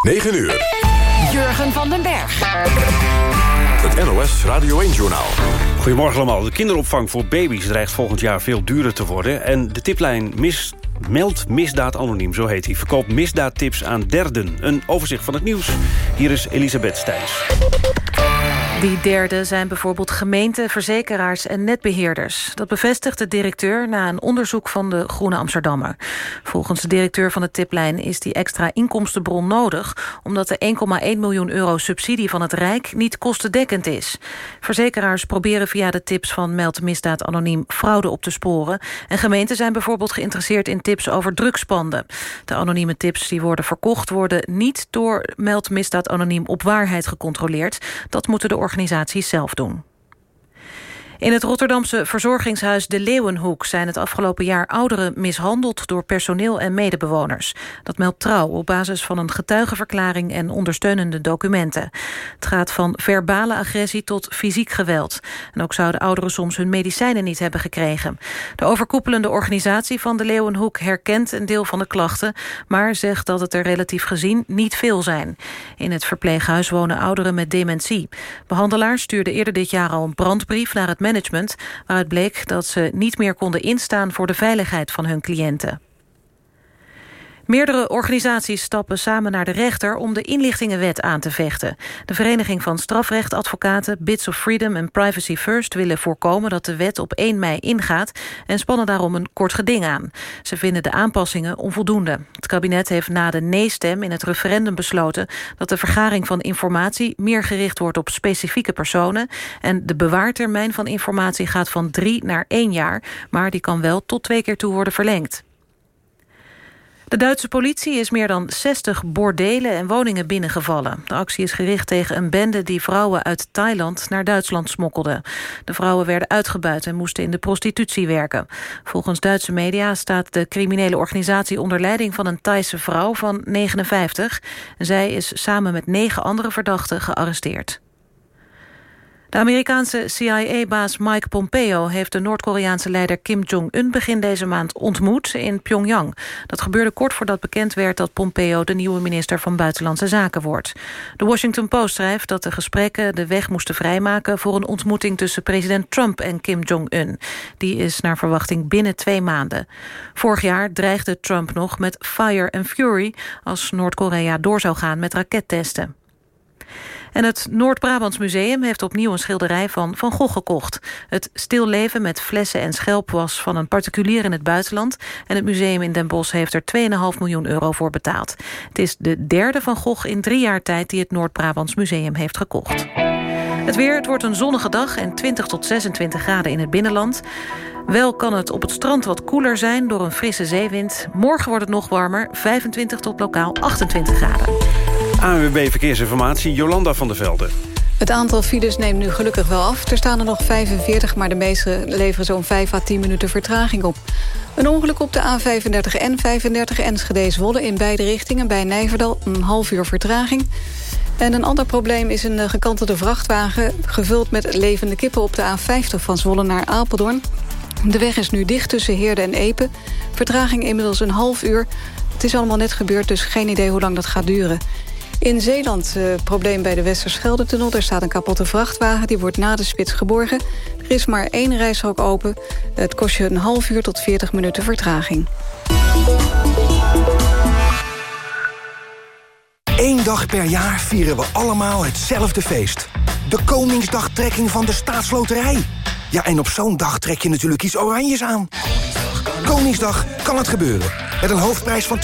9 uur. Jurgen van den Berg. Het NOS Radio 1-journaal. Goedemorgen allemaal. De kinderopvang voor baby's dreigt volgend jaar veel duurder te worden. En de tiplijn mis, Meld Misdaad Anoniem, zo heet hij. Verkoopt misdaadtips aan derden. Een overzicht van het nieuws. Hier is Elisabeth Stijns. Die derde zijn bijvoorbeeld gemeenten, verzekeraars en netbeheerders. Dat bevestigt de directeur na een onderzoek van de Groene Amsterdammer. Volgens de directeur van de tiplijn is die extra inkomstenbron nodig... omdat de 1,1 miljoen euro subsidie van het Rijk niet kostendekkend is. Verzekeraars proberen via de tips van Meld Misdaad Anoniem fraude op te sporen. En gemeenten zijn bijvoorbeeld geïnteresseerd in tips over drugspanden. De anonieme tips die worden verkocht worden niet door Meld Misdaad Anoniem op waarheid gecontroleerd. Dat moeten de organisaties zelf doen. In het Rotterdamse verzorgingshuis De Leeuwenhoek... zijn het afgelopen jaar ouderen mishandeld door personeel en medebewoners. Dat meldt Trouw op basis van een getuigenverklaring... en ondersteunende documenten. Het gaat van verbale agressie tot fysiek geweld. En ook zouden ouderen soms hun medicijnen niet hebben gekregen. De overkoepelende organisatie van De Leeuwenhoek herkent een deel van de klachten... maar zegt dat het er relatief gezien niet veel zijn. In het verpleeghuis wonen ouderen met dementie. Behandelaars stuurden eerder dit jaar al een brandbrief naar het management... waaruit bleek dat ze niet meer konden instaan voor de veiligheid van hun cliënten. Meerdere organisaties stappen samen naar de rechter om de inlichtingenwet aan te vechten. De Vereniging van Strafrechtadvocaten, Bits of Freedom en Privacy First willen voorkomen dat de wet op 1 mei ingaat en spannen daarom een kort geding aan. Ze vinden de aanpassingen onvoldoende. Het kabinet heeft na de nee-stem in het referendum besloten dat de vergaring van informatie meer gericht wordt op specifieke personen en de bewaartermijn van informatie gaat van drie naar één jaar, maar die kan wel tot twee keer toe worden verlengd. De Duitse politie is meer dan 60 bordelen en woningen binnengevallen. De actie is gericht tegen een bende die vrouwen uit Thailand naar Duitsland smokkelde. De vrouwen werden uitgebuit en moesten in de prostitutie werken. Volgens Duitse media staat de criminele organisatie onder leiding van een Thaise vrouw van 59. Zij is samen met negen andere verdachten gearresteerd. De Amerikaanse CIA-baas Mike Pompeo heeft de Noord-Koreaanse leider Kim Jong-un begin deze maand ontmoet in Pyongyang. Dat gebeurde kort voordat bekend werd dat Pompeo de nieuwe minister van Buitenlandse Zaken wordt. De Washington Post schrijft dat de gesprekken de weg moesten vrijmaken voor een ontmoeting tussen president Trump en Kim Jong-un. Die is naar verwachting binnen twee maanden. Vorig jaar dreigde Trump nog met fire and fury als Noord-Korea door zou gaan met rakettesten. En het Noord-Brabants Museum heeft opnieuw een schilderij van Van Gogh gekocht. Het stilleven met flessen en schelp was van een particulier in het buitenland... en het museum in Den Bosch heeft er 2,5 miljoen euro voor betaald. Het is de derde Van Gogh in drie jaar tijd die het Noord-Brabants Museum heeft gekocht. Het weer, het wordt een zonnige dag en 20 tot 26 graden in het binnenland. Wel kan het op het strand wat koeler zijn door een frisse zeewind. Morgen wordt het nog warmer, 25 tot lokaal 28 graden. ANWB Verkeersinformatie, Jolanda van der Velde. Het aantal files neemt nu gelukkig wel af. Er staan er nog 45, maar de meeste leveren zo'n 5 à 10 minuten vertraging op. Een ongeluk op de A35 en 35 Enschede-Zwolle in beide richtingen... bij Nijverdal, een half uur vertraging. En een ander probleem is een gekantelde vrachtwagen... gevuld met levende kippen op de A50 van Zwolle naar Apeldoorn. De weg is nu dicht tussen Heerde en Epe. Vertraging inmiddels een half uur. Het is allemaal net gebeurd, dus geen idee hoe lang dat gaat duren. In Zeeland uh, probleem bij de Westerschelde-tunnel. Er staat een kapotte vrachtwagen, die wordt na de spits geborgen. Er is maar één reishok open. Het kost je een half uur tot 40 minuten vertraging. Eén dag per jaar vieren we allemaal hetzelfde feest. De Koningsdagtrekking van de Staatsloterij. Ja, en op zo'n dag trek je natuurlijk iets oranjes aan. Koningsdag kan het gebeuren. Met een hoofdprijs van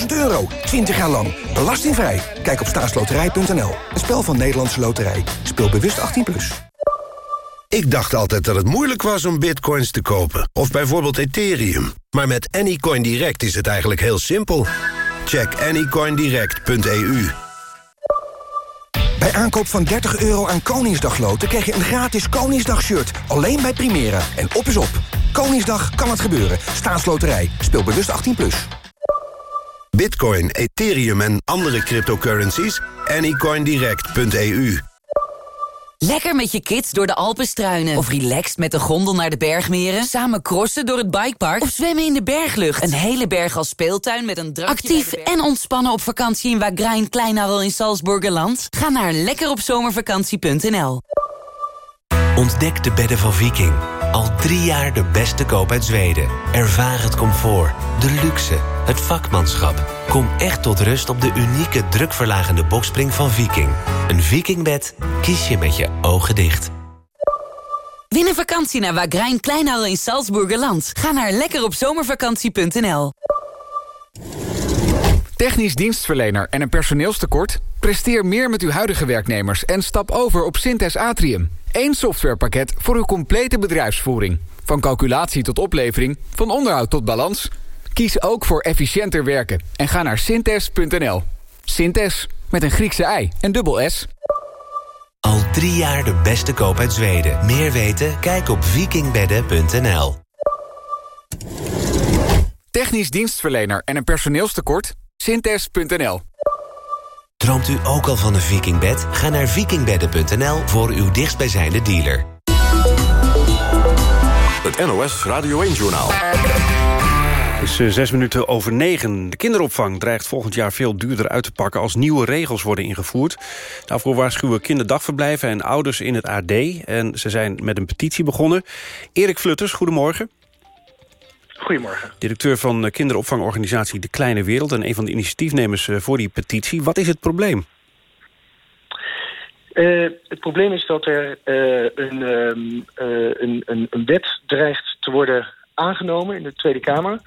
250.000 euro. 20 jaar lang. Belastingvrij. Kijk op staatsloterij.nl. Een spel van Nederlandse Loterij. Speel bewust 18+. Plus. Ik dacht altijd dat het moeilijk was om bitcoins te kopen. Of bijvoorbeeld Ethereum. Maar met Anycoin Direct is het eigenlijk heel simpel. Check anycoindirect.eu. Bij aankoop van 30 euro aan Koningsdagloten krijg je een gratis Koningsdag-shirt. Alleen bij Primera. En op is op. Koningsdag kan het gebeuren. Staatsloterij. Speel bewust 18+. Plus. Bitcoin, Ethereum en andere cryptocurrencies? Anycoindirect.eu Lekker met je kids door de Alpen struinen. Of relaxed met de gondel naar de bergmeren. Samen crossen door het bikepark. Of zwemmen in de berglucht. Een hele berg als speeltuin met een drankje Actief en ontspannen op vakantie in Wagrain Kleinarel in Salzburgerland? Ga naar lekkeropzomervakantie.nl Ontdek de bedden van Viking. Al drie jaar de beste koop uit Zweden. Ervaar het comfort, de luxe, het vakmanschap. Kom echt tot rust op de unieke drukverlagende bokspring van Viking. Een Vikingbed kies je met je ogen dicht. Win een vakantie naar Wagrain Kleinhal in Salzburgerland. Ga naar lekkeropzomervakantie.nl Technisch dienstverlener en een personeelstekort? Presteer meer met uw huidige werknemers en stap over op Synthes Atrium. Eén softwarepakket voor uw complete bedrijfsvoering. Van calculatie tot oplevering, van onderhoud tot balans... Kies ook voor efficiënter werken en ga naar synthes.nl. Synthes, met een Griekse ei en dubbel S. Al drie jaar de beste koop uit Zweden. Meer weten? Kijk op vikingbedden.nl. Technisch dienstverlener en een personeelstekort? Synthes.nl. Droomt u ook al van een vikingbed? Ga naar vikingbedden.nl voor uw dichtstbijzijnde dealer. Het NOS Radio 1-journaal. Het is eh, zes minuten over negen. De kinderopvang dreigt volgend jaar veel duurder uit te pakken... als nieuwe regels worden ingevoerd. Daarvoor waarschuwen kinderdagverblijven en ouders in het AD. En ze zijn met een petitie begonnen. Erik Flutters, goedemorgen. Goedemorgen. Directeur van kinderopvangorganisatie De Kleine Wereld... en een van de initiatiefnemers eh, voor die petitie. Wat is het probleem? Uh, het probleem is dat er uh, een, uh, een, een, een, wet dreigt te worden aangenomen in de Tweede Kamer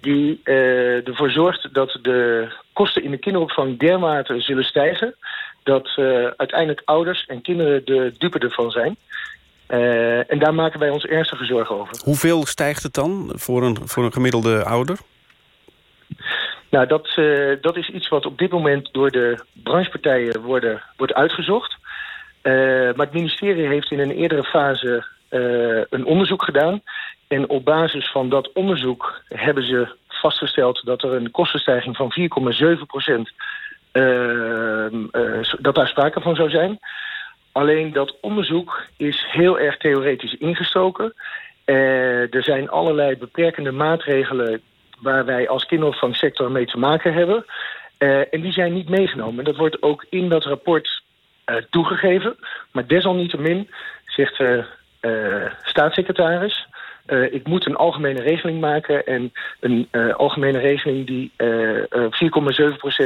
die uh, ervoor zorgt dat de kosten in de kinderopvang dermate zullen stijgen... dat uh, uiteindelijk ouders en kinderen de dupe ervan zijn. Uh, en daar maken wij ons ernstige zorgen over. Hoeveel stijgt het dan voor een, voor een gemiddelde ouder? Nou, dat, dat is iets wat op dit moment door de branchepartijen worden, wordt uitgezocht. maar het ministerie heeft in een eerdere fase een onderzoek gedaan... En op basis van dat onderzoek hebben ze vastgesteld dat er een kostenstijging van 4,7 procent, uh, uh, dat daar sprake van zou zijn. Alleen dat onderzoek is heel erg theoretisch ingestoken. Uh, er zijn allerlei beperkende maatregelen waar wij als kinderopvangsector mee te maken hebben. En die zijn niet meegenomen. Dat wordt ook in dat rapport toegegeven. Maar desalniettemin zegt de staatssecretaris... Uh, ik moet een algemene regeling maken. En een uh, algemene regeling die uh,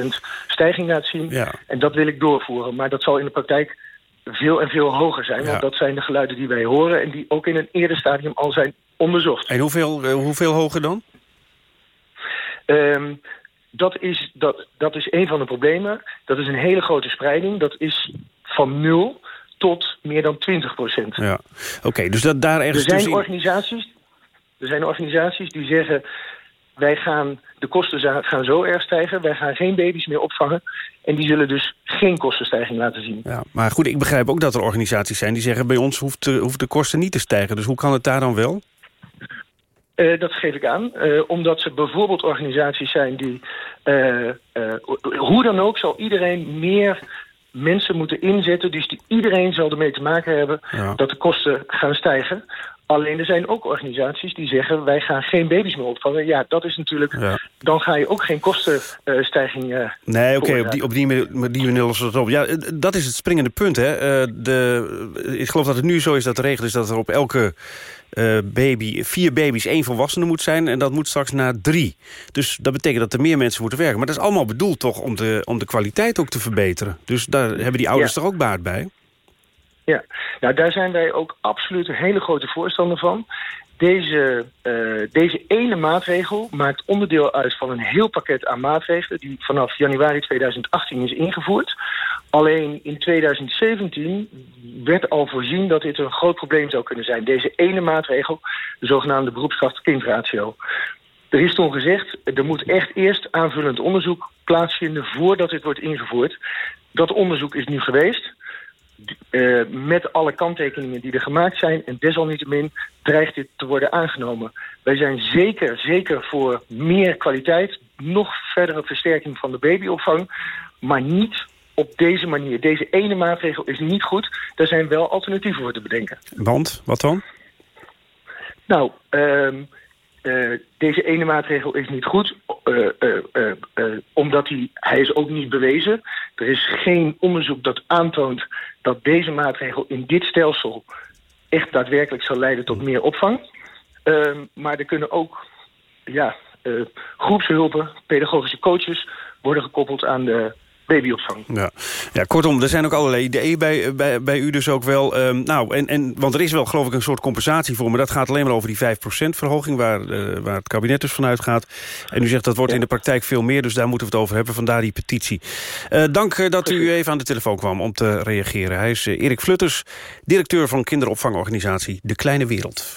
4,7% stijging laat zien. Ja. En dat wil ik doorvoeren. Maar dat zal in de praktijk veel en veel hoger zijn. Ja. Want dat zijn de geluiden die wij horen... en die ook in een eerder stadium al zijn onderzocht. En hoeveel, hoeveel hoger dan? Um, dat, is, dat, dat is een van de problemen. Dat is een hele grote spreiding. Dat is van nul tot meer dan 20 procent. Ja, oké, okay, dus dat daar ergens er zijn organisaties, Er zijn organisaties die zeggen... wij gaan, de kosten gaan zo erg stijgen... wij gaan geen baby's meer opvangen... en die zullen dus geen kostenstijging laten zien. Ja, maar goed, ik begrijp ook dat er organisaties zijn... die zeggen bij ons hoeft de, hoeft de kosten niet te stijgen. Dus hoe kan het daar dan wel? Uh, dat geef ik aan. Uh, omdat ze bijvoorbeeld organisaties zijn die... Uh, hoe dan ook zal iedereen meer mensen moeten inzetten. Dus die, iedereen zal ermee te maken hebben ja. dat de kosten gaan stijgen. Alleen er zijn ook organisaties die zeggen... wij gaan geen baby's meer opvangen. Ja, dat is natuurlijk... Ja. dan ga je ook geen kostenstijging... Uh, nee, oké, okay, op die, op die manier lossen het op. Ja, dat is het springende punt, hè. Uh, de, ik geloof dat het nu zo is dat de regel is... dat er op elke uh, baby, vier baby's één volwassene moet zijn... en dat moet straks naar drie. Dus dat betekent dat er meer mensen moeten werken. Maar dat is allemaal bedoeld toch om de, om de kwaliteit ook te verbeteren. Dus daar hebben die ouders ja. toch ook baat bij? Ja, nou daar zijn wij ook absoluut een hele grote voorstander van. Deze, uh, deze ene maatregel maakt onderdeel uit van een heel pakket aan maatregelen... die vanaf januari 2018 is ingevoerd. Alleen in 2017 werd al voorzien dat dit een groot probleem zou kunnen zijn. Deze ene maatregel, de zogenaamde beroepskracht kindratio. Er is toen gezegd, er moet echt eerst aanvullend onderzoek plaatsvinden... voordat dit wordt ingevoerd. Dat onderzoek is nu geweest... Uh, met alle kanttekeningen die er gemaakt zijn. En desalniettemin dreigt dit te worden aangenomen. Wij zijn zeker, zeker voor meer kwaliteit. Nog verdere versterking van de babyopvang. Maar niet op deze manier. Deze ene maatregel is niet goed. Daar zijn wel alternatieven voor te bedenken. Want, wat dan? Nou, ehm, eh, deze ene maatregel is niet goed, uh, omdat hij, hij is ook niet bewezen. Er is geen onderzoek dat aantoont dat deze maatregel in dit stelsel echt daadwerkelijk zal leiden tot meer opvang. Ehm, maar er kunnen ook ja, groepshulpen, pedagogische coaches worden gekoppeld aan de babyopvang. Ja. ja, kortom, er zijn ook allerlei ideeën bij, bij, bij u dus ook wel. Um, nou, en, en, want er is wel geloof ik een soort compensatie voor... maar dat gaat alleen maar over die 5% verhoging... Waar, uh, waar het kabinet dus vanuit gaat. En u zegt dat wordt in de praktijk veel meer... dus daar moeten we het over hebben, vandaar die petitie. Uh, dank uh, dat u even aan de telefoon kwam om te reageren. Hij is Erik Flutters, directeur van kinderopvangorganisatie De Kleine Wereld.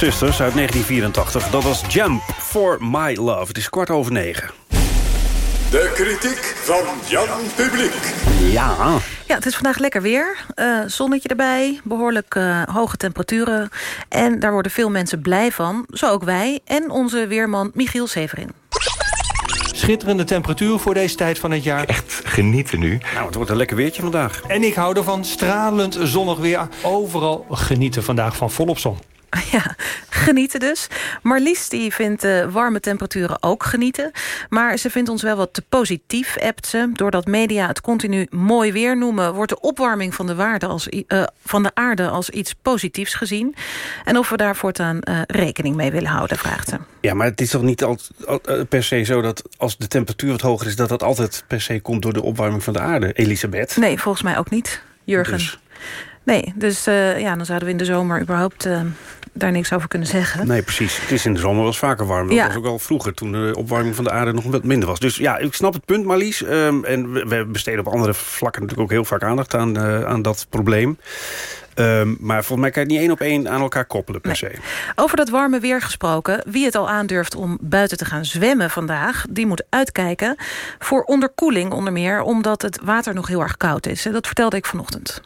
Sisters uit 1984. Dat was Jump for My Love. Het is kwart over negen. De kritiek van Jan Publiek. Ja. Ja, het is vandaag lekker weer. Uh, zonnetje erbij, behoorlijk uh, hoge temperaturen. En daar worden veel mensen blij van. Zo ook wij en onze weerman Michiel Severin. Schitterende temperatuur voor deze tijd van het jaar. Echt genieten nu. Nou, het wordt een lekker weertje vandaag. En ik hou ervan stralend zonnig weer. Overal genieten vandaag van volop zon. Ja, genieten dus. Marlies die vindt uh, warme temperaturen ook genieten. Maar ze vindt ons wel wat te positief, appt ze. Doordat media het continu mooi weer noemen... wordt de opwarming van de, waarde als, uh, van de aarde als iets positiefs gezien. En of we daar voortaan uh, rekening mee willen houden, vraagt ze. Ja, maar het is toch niet al, al, per se zo dat als de temperatuur wat hoger is... dat dat altijd per se komt door de opwarming van de aarde, Elisabeth? Nee, volgens mij ook niet, Jurgen. Dus. Nee, dus ja, dan zouden we in de zomer überhaupt daar niks over kunnen zeggen. Nee, precies. Het is in de zomer wel eens vaker warm. Dat ja. was ook al vroeger, toen de opwarming van de aarde nog wat minder was. Dus ja, ik snap het punt, Marlies. Um, en we, we, besteden op andere vlakken natuurlijk ook heel vaak aandacht aan, uh, aan dat probleem. Um, maar volgens mij kan je het niet één op één aan elkaar koppelen per nee. se. Over dat warme weer gesproken. Wie het al aandurft om buiten te gaan zwemmen vandaag... die moet uitkijken voor onderkoeling onder meer... omdat het water nog heel erg koud is. Dat vertelde ik vanochtend.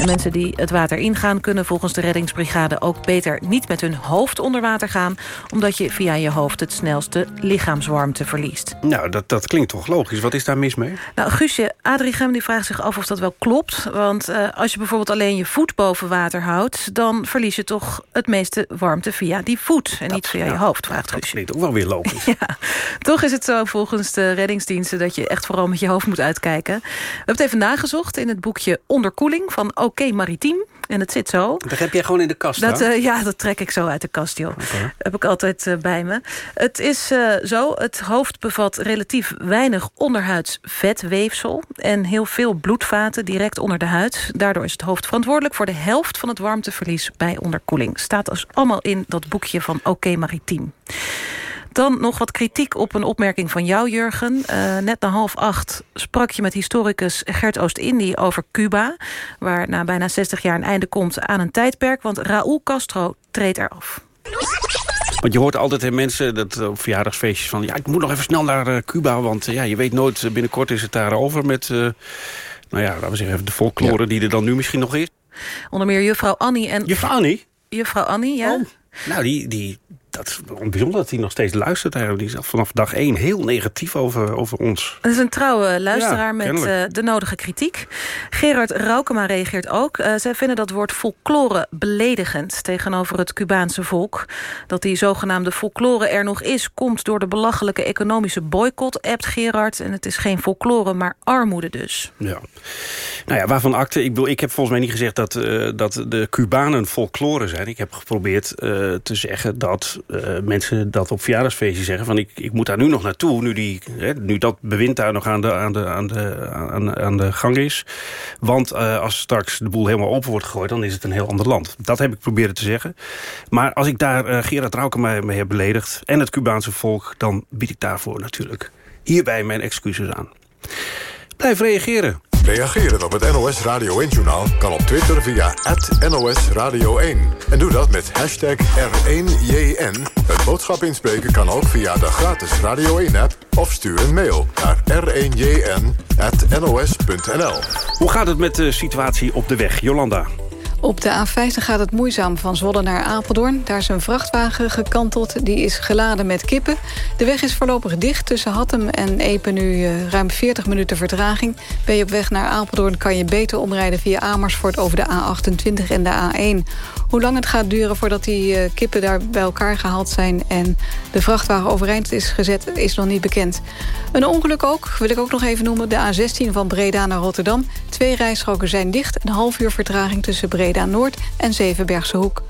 De mensen die het water ingaan kunnen volgens de reddingsbrigade ook beter niet met hun hoofd onder water gaan, omdat je via je hoofd het snelste lichaamswarmte verliest. Nou, dat, dat klinkt toch logisch. Wat is daar mis mee? Nou, Guusje Adrichem die vraagt zich af of dat wel klopt. Want uh, als je bijvoorbeeld alleen je voet boven water houdt, dan verlies je toch het meeste warmte via die voet en dat, niet via ja, je hoofd, vraagt Guusje. Dat klinkt ook wel weer logisch. ja, toch is het zo volgens de reddingsdiensten dat je echt vooral met je hoofd moet uitkijken. We hebben het even nagezocht in het boekje Onderkoeling van okay Maritiem. En het zit zo. Dat heb jij gewoon in de kast, dat, uh, Ja, dat trek ik zo uit de kast, joh. Okay. Heb ik altijd uh, bij me. Het is uh, zo, het hoofd bevat relatief weinig onderhuids vetweefsel... en heel veel bloedvaten direct onder de huid. Daardoor is het hoofd verantwoordelijk voor de helft van het warmteverlies bij onderkoeling. Staat dus allemaal in dat boekje van Oké okay Maritiem. Dan nog wat kritiek op een opmerking van jou, Jurgen. Uh, net na half acht sprak je met historicus Gert Oost-Indie over Cuba... waar na bijna 60 jaar een einde komt aan een tijdperk... want Raúl Castro treedt eraf. Want je hoort altijd hè, mensen dat op verjaardagsfeestjes van... ja, ik moet nog even snel naar uh, Cuba, want uh, ja, je weet nooit... binnenkort is het daar over met, uh, nou ja, laten we zeggen even de folklore... Ja. die er dan nu misschien nog is. Onder meer juffrouw Annie en... Juffrouw Annie? Juffrouw Annie, ja. Oh. Nou, die, die, dat is bijzonder dat hij nog steeds luistert. Eigenlijk. Die is vanaf dag één heel negatief over, over ons. Het is een trouwe luisteraar ja, met uh, de nodige kritiek. Gerard Raukema reageert ook. Uh, zij vinden dat woord folklore beledigend tegenover het Cubaanse volk. Dat die zogenaamde folklore er nog is... komt door de belachelijke economische boycott, appt Gerard. En het is geen folklore, maar armoede dus. Ja. Nou ja, waarvan akte? Ik, bedoel, ik heb volgens mij niet gezegd dat, uh, dat de Cubanen folklore zijn. Ik heb geprobeerd te zeggen dat mensen dat op verjaardagsfeestjes zeggen... van ik, ik moet daar nu nog naartoe, nu, die, hè, nu dat bewind daar nog aan de, aan de, aan de, aan, aan de gang is. Want uh, als straks de boel helemaal open wordt gegooid... dan is het een heel ander land. Dat heb ik proberen te zeggen. Maar als ik daar uh, Gerard Rauken mee, mee heb beledigd... en het Cubaanse volk, dan bied ik daarvoor natuurlijk hierbij mijn excuses aan. Blijf reageren. Reageren op het NOS Radio 1-journaal kan op Twitter via NOS Radio 1. En doe dat met hashtag R1JN. Het boodschap inspreken kan ook via de gratis Radio 1-app... of stuur een mail naar r1jn.nos.nl. Hoe gaat het met de situatie op de weg, Jolanda? Op de A50 gaat het moeizaam van Zwolle naar Apeldoorn. Daar is een vrachtwagen gekanteld, die is geladen met kippen. De weg is voorlopig dicht tussen Hattem en Epen nu uh, ruim 40 minuten vertraging. Ben je op weg naar Apeldoorn kan je beter omrijden via Amersfoort... over de A28 en de A1. Hoe lang het gaat duren voordat die uh, kippen daar bij elkaar gehaald zijn... en de vrachtwagen overeind is gezet, is nog niet bekend. Een ongeluk ook, wil ik ook nog even noemen. De A16 van Breda naar Rotterdam. Twee rijstroken zijn dicht. Een half uur vertraging tussen Breda Noord en Zevenbergse Hoek.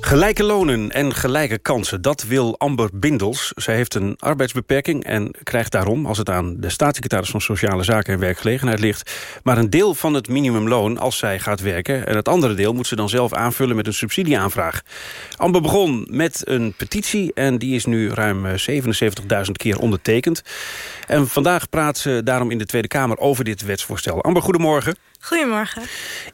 Gelijke lonen en gelijke kansen, dat wil Amber Bindels. Zij heeft een arbeidsbeperking en krijgt daarom... als het aan de staatssecretaris van Sociale Zaken en Werkgelegenheid ligt... maar een deel van het minimumloon als zij gaat werken. En het andere deel moet ze dan zelf aanvullen met een subsidieaanvraag. Amber begon met een petitie en die is nu ruim 77.000 keer ondertekend. En vandaag praat ze daarom in de Tweede Kamer over dit wetsvoorstel. Amber, goedemorgen. Goedemorgen.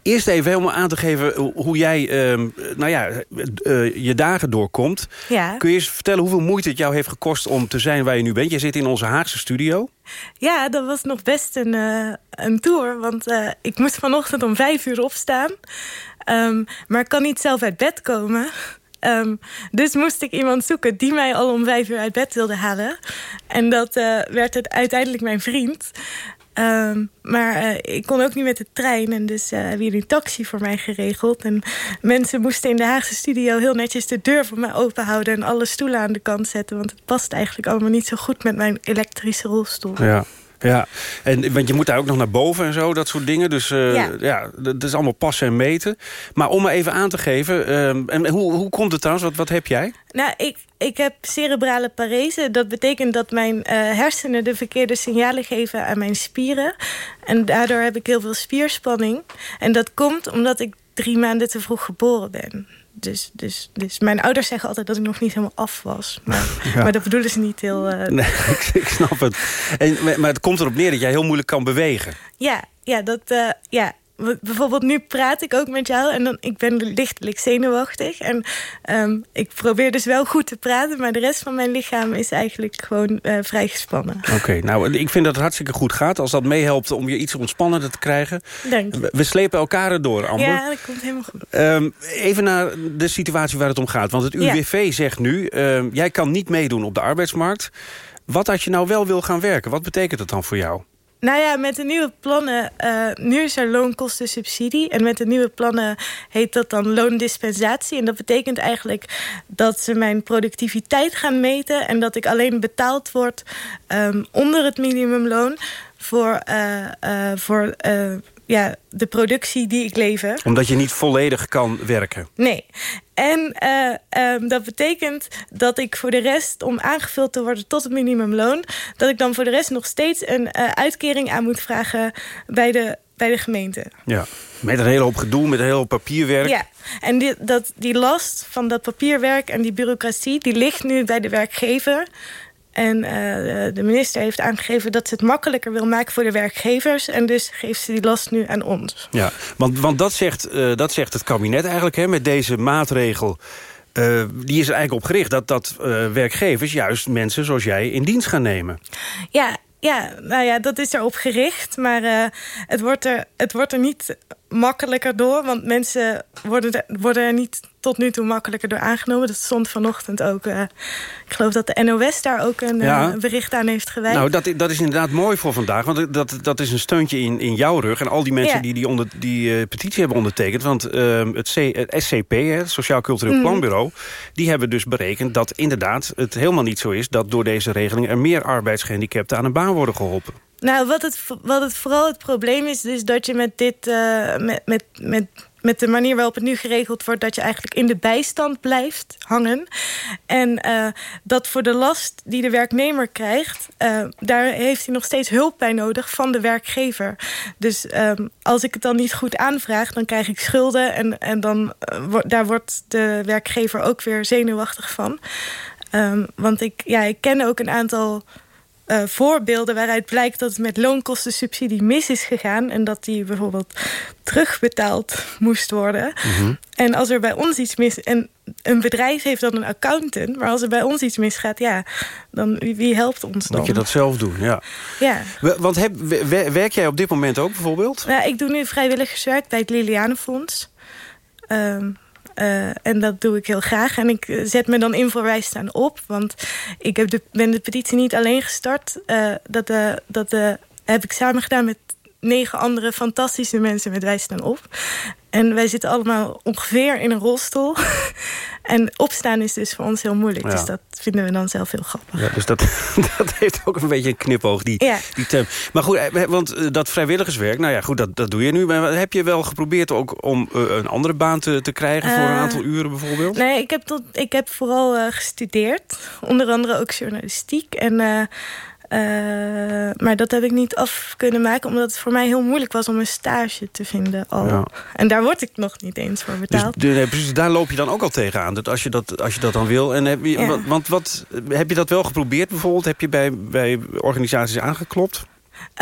Eerst even om aan te geven hoe jij uh, nou ja, uh, je dagen doorkomt. Ja. Kun je eens vertellen hoeveel moeite het jou heeft gekost om te zijn waar je nu bent? Je zit in onze Haagse studio. Ja, dat was nog best een, uh, een tour. Want ik moest vanochtend om vijf uur opstaan. Um, maar ik kan niet zelf uit bed komen. Um, dus moest ik iemand zoeken die mij al om vijf uur uit bed wilde halen. En dat werd het uiteindelijk mijn vriend. Ehm, maar uh, ik kon ook niet met de trein. En dus uh, hebben een taxi voor mij geregeld. En mensen moesten in de Haagse studio heel netjes de deur voor mij open houden. En alle stoelen aan de kant zetten. Want het past eigenlijk allemaal niet zo goed met mijn elektrische rolstoel. Ja. Ja, en, want je moet daar ook nog naar boven en zo, dat soort dingen. Dus uh, ja. ja, dat is allemaal passen en meten. Maar om me even aan te geven, uh, en hoe, hoe komt het trouwens? Wat, wat heb jij? Nou, ik, ik heb cerebrale parese. Dat betekent dat mijn uh, hersenen de verkeerde signalen geven aan mijn spieren. En daardoor heb ik heel veel spierspanning. En dat komt omdat ik drie maanden te vroeg geboren ben. Dus, dus, dus mijn ouders zeggen altijd dat ik nog niet helemaal af was. Maar, ja. maar dat bedoelen ze niet heel... Uh... Nee, ik, ik, snap het. En, maar het komt erop neer dat jij heel moeilijk kan bewegen. Ja, ja, dat, uh, ja bijvoorbeeld nu praat ik ook met jou en dan, ik ben lichtelijk zenuwachtig. En um, ik probeer dus wel goed te praten, maar de rest van mijn lichaam is eigenlijk gewoon uh, vrij gespannen. Oké, okay, nou ik vind dat het hartstikke goed gaat. Als dat meehelpt om je iets ontspannender te krijgen. Dank je. We slepen elkaar erdoor, Amber. Ja, dat komt helemaal goed. Um, even naar de situatie waar het om gaat. Want het UWV ja. zegt nu, um, jij kan niet meedoen op de arbeidsmarkt. Wat als je nou wel wil gaan werken? Wat betekent dat dan voor jou? Nou ja, met de nieuwe plannen... Uh, nu is er loonkostensubsidie. En met de nieuwe plannen heet dat dan loondispensatie. En dat betekent eigenlijk dat ze mijn productiviteit gaan meten... en dat ik alleen betaald word um, onder het minimumloon... voor, uh, uh, voor ja, de productie die ik lever. Omdat je niet volledig kan werken? Nee. En uh, um, dat betekent dat ik voor de rest, om aangevuld te worden tot het minimumloon... dat ik dan voor de rest nog steeds een uh, uitkering aan moet vragen bij de, bij de gemeente. Ja, met een hele hoop gedoe, met een hele hoop papierwerk. Ja, en die, dat, die last van dat papierwerk en die bureaucratie... die ligt nu bij de werkgever... En uh, de minister heeft aangegeven dat ze het makkelijker wil maken voor de werkgevers. En dus geeft ze die last nu aan ons. Ja, want, want dat, zegt, uh, dat zegt het kabinet eigenlijk hè, met deze maatregel. Uh, die is er eigenlijk op gericht dat, dat werkgevers juist mensen zoals jij in dienst gaan nemen. Ja, ja, nou ja, dat is erop gericht. Maar het, wordt er, het wordt er niet makkelijker door. Want mensen worden er, worden er niet tot nu toe makkelijker door aangenomen. Dat stond vanochtend ook. Uh, ik geloof dat de NOS daar ook een ja. uh, bericht aan heeft gewijd. Nou, dat, dat is inderdaad mooi voor vandaag. Want dat, dat is een steuntje in, in jouw rug. En al die mensen ja. die die, onder, die uh, petitie hebben ondertekend. Want uh, het, C, het, SCP, het Sociaal Cultureel mm. Planbureau... die hebben dus berekend dat inderdaad het helemaal niet zo is... dat door deze regeling er meer arbeidsgehandicapten aan een baan worden geholpen. Nou, wat het, wat het vooral het probleem is, is dat je met dit, met, met, met, met de manier waarop het nu geregeld wordt, dat je eigenlijk in de bijstand blijft hangen. En uh, dat voor de last die de werknemer krijgt, uh, daar heeft hij nog steeds hulp bij nodig van de werkgever. Dus um, als ik het dan niet goed aanvraag, dan krijg ik schulden en, en dan, daar wordt de werkgever ook weer zenuwachtig van. Um, want ik, ja, ik ken ook een aantal uh, voorbeelden waaruit blijkt dat het met loonkostensubsidie mis is gegaan... en dat die bijvoorbeeld terugbetaald moest worden. Mm -hmm. En als er bij ons iets mis... En een bedrijf heeft dan een accountant, maar als er bij ons iets misgaat... ja, dan wie helpt ons dan? Moet je dat zelf doen, ja. ja. Want heb, werk jij op dit moment ook bijvoorbeeld? Ja, ik doe nu vrijwilligerswerk bij het Lilianenfonds... Um, uh, en dat doe ik heel graag. En ik zet me dan in voor Wij Staan Op. Want ik heb de, ben de petitie niet alleen gestart. Uh, dat dat heb ik samen gedaan met negen andere fantastische mensen met Wij Staan Op. En wij zitten allemaal ongeveer in een rolstoel. en opstaan is dus voor ons heel moeilijk. Ja. Dus dat vinden we dan zelf heel grappig. Ja, dus dat, dat heeft ook een beetje een knipoog, die, ja. die term. Maar goed, want dat vrijwilligerswerk, nou ja, goed, dat, dat doe je nu. Maar heb je wel geprobeerd ook om uh, een andere baan te, te krijgen... voor een aantal uren bijvoorbeeld? Nee, ik heb, tot, ik heb vooral uh, gestudeerd. Onder andere ook journalistiek. En... Uh, maar dat heb ik niet af kunnen maken... omdat het voor mij heel moeilijk was om een stage te vinden al. Ja. En daar word ik nog niet eens voor betaald. Dus, precies, daar loop je dan ook al tegenaan, dat als, je dat, als je dat dan wil. En heb je, ja. Want wat, heb je dat wel geprobeerd bijvoorbeeld? Heb je bij, bij organisaties aangeklopt?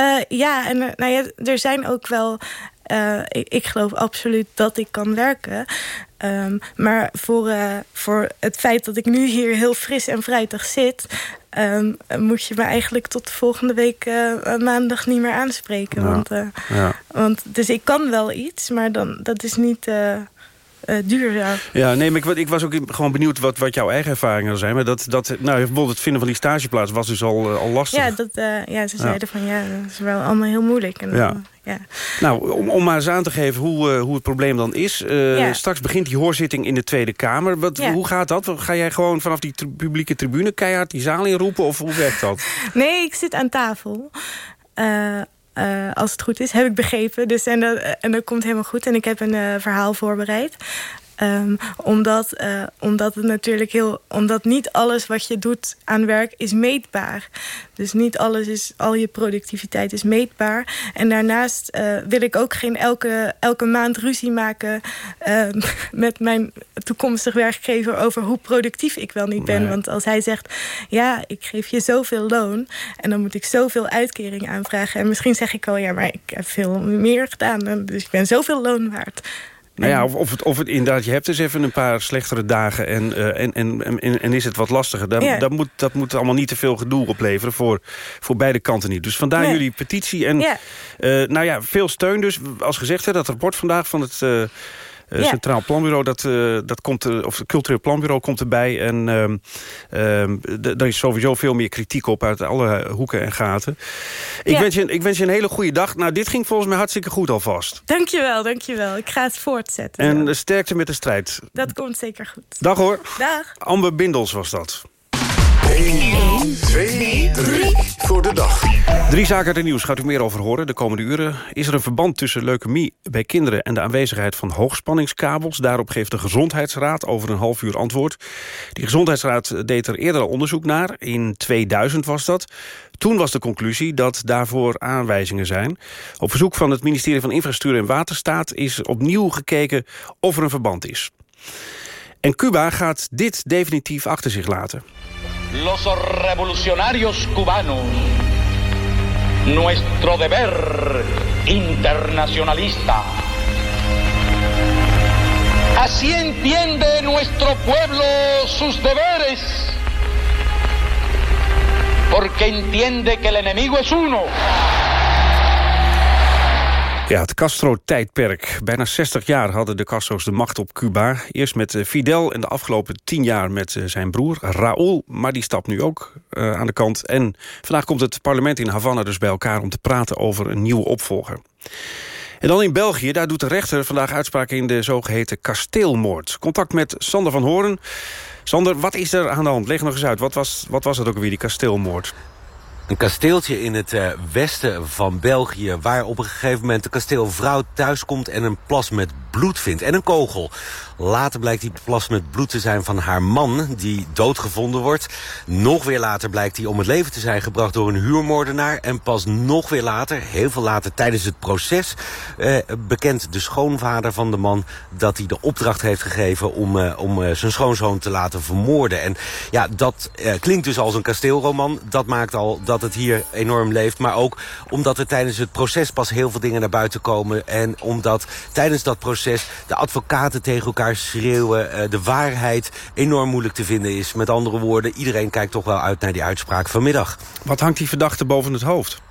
Uh, ja, en nou ja, er zijn ook wel... Uh, ik, ik, geloof absoluut dat ik kan werken. Um, maar voor, uh, voor het feit dat ik nu hier heel fris en vrijdag zit... Um, moet je me eigenlijk tot volgende week uh, maandag niet meer aanspreken. Ja. Want, ja. want, dus ik kan wel iets, maar dan, dat is niet... Uh, duur zou. Ja, nee, maar ik, ik, was ook gewoon benieuwd wat, wat jouw eigen ervaringen zijn. Maar dat, dat, nou, bijvoorbeeld het vinden van die stageplaats was dus al, al lastig. Ja, dat, ja ze zeiden van ja, dat is wel allemaal heel moeilijk. En, ja. Ja. Nou, om, om maar eens aan te geven hoe, hoe het probleem dan is. Ja. Straks begint die hoorzitting in de Tweede Kamer. Wat, ja. Hoe gaat dat? Ga jij gewoon vanaf die publieke tribune keihard die zaal inroepen? Of hoe werkt dat? Nee, ik zit aan tafel. Uh, als het goed is, heb ik begrepen. Dus, en, dat, en dat komt helemaal goed. En ik heb een verhaal voorbereid. Um, omdat, uh, omdat het natuurlijk heel. Omdat niet alles wat je doet aan werk is meetbaar. Dus niet alles is. Al je productiviteit is meetbaar. En daarnaast uh, wil ik ook geen elke, elke maand ruzie maken. Uh, met mijn toekomstig werkgever over hoe productief ik wel niet ben. Nee. Want als hij zegt. Ja, ik geef je zoveel loon. En dan moet ik zoveel uitkering aanvragen. En misschien zeg ik wel. Ja, maar ik heb veel meer gedaan. Dus ik ben zoveel loon waard. Nou ja, of, of, het, of het inderdaad, je hebt dus even een paar slechtere dagen... en, uh, en, en, en, en, is het wat lastiger. Daar, ja. dat, moet, dat moet allemaal niet te veel gedoe opleveren voor, voor beide kanten niet. Dus vandaar Nee. jullie petitie. En Ja. eh, nou ja, veel steun dus. Als gezegd, hè, dat rapport vandaag van het... eh, eh, Ja. Centraal Planbureau, dat, eh, dat komt, eh, of het Cultureel Planbureau komt erbij. En ehm ehm, daar is sowieso veel meer kritiek op uit alle hoeken en gaten. Ik, Ja. wens je, een- ik wens je een hele goede dag. Nou, dit ging volgens mij hartstikke goed alvast. Dankjewel, dankjewel. Ik ga het voortzetten. En eh, sterkte met de strijd. Dat komt zeker goed. Dag hoor. Dag. Amber Bindels was dat. 1, 2, 3 voor de dag. Drie zaken uit het nieuws gaat u meer over horen de komende uren. Is er een verband tussen leukemie bij kinderen en de aanwezigheid van hoogspanningskabels? Daarop geeft de Gezondheidsraad over een half uur antwoord. Die Gezondheidsraad deed er eerder onderzoek naar. In 2000 was dat. Toen was de conclusie dat daarvoor aanwijzingen zijn. Op verzoek van het ministerie van Infrastructuur en Waterstaat... is opnieuw gekeken of er een verband is. En Cuba gaat dit definitief achter zich laten. Los revolucionarios cubanos. Nuestro deber internacionalista. Así entiende nuestro pueblo sus deberes. Porque entiende que el enemigo es uno. Ja, het Castro-tijdperk. Bijna 60 jaar hadden de Castro's de macht op Cuba. Eerst met eh, Fidel en de afgelopen 10 jaar met eh, zijn broer Raúl. Maar die stapt nu ook eh, aan de kant. En vandaag komt het parlement in Havana dus bij elkaar... om te praten over een nieuwe opvolger. En dan in België, daar doet de rechter vandaag uitspraak... in de zogeheten kasteelmoord. Contact met Sander van Hoorn. Sander, wat is er aan de hand? Leg nog eens uit. Wat was, wat was het ook weer, die kasteelmoord? Een kasteeltje in het eh, westen van België... waar op een gegeven moment de kasteelvrouw thuiskomt... en een plas met bloed vindt en een kogel. Later blijkt die plas met bloed te zijn van haar man... die doodgevonden wordt. Nog weer later blijkt hij om het leven te zijn gebracht... door een huurmoordenaar. En pas nog weer later, heel veel later tijdens het proces... Eh, bekent de schoonvader van de man... dat hij de opdracht heeft gegeven om, eh, om eh, zijn schoonzoon te laten vermoorden. En ja, dat eh, klinkt dus als een kasteelroman. Dat maakt al dat het hier enorm leeft. Maar ook omdat er tijdens het proces pas heel veel dingen naar buiten komen. En omdat tijdens dat proces de advocaten tegen elkaar schreeuwen. eh, de waarheid enorm moeilijk te vinden is. Met andere woorden, iedereen kijkt toch wel uit naar die uitspraak vanmiddag. Wat hangt die verdachte boven het hoofd?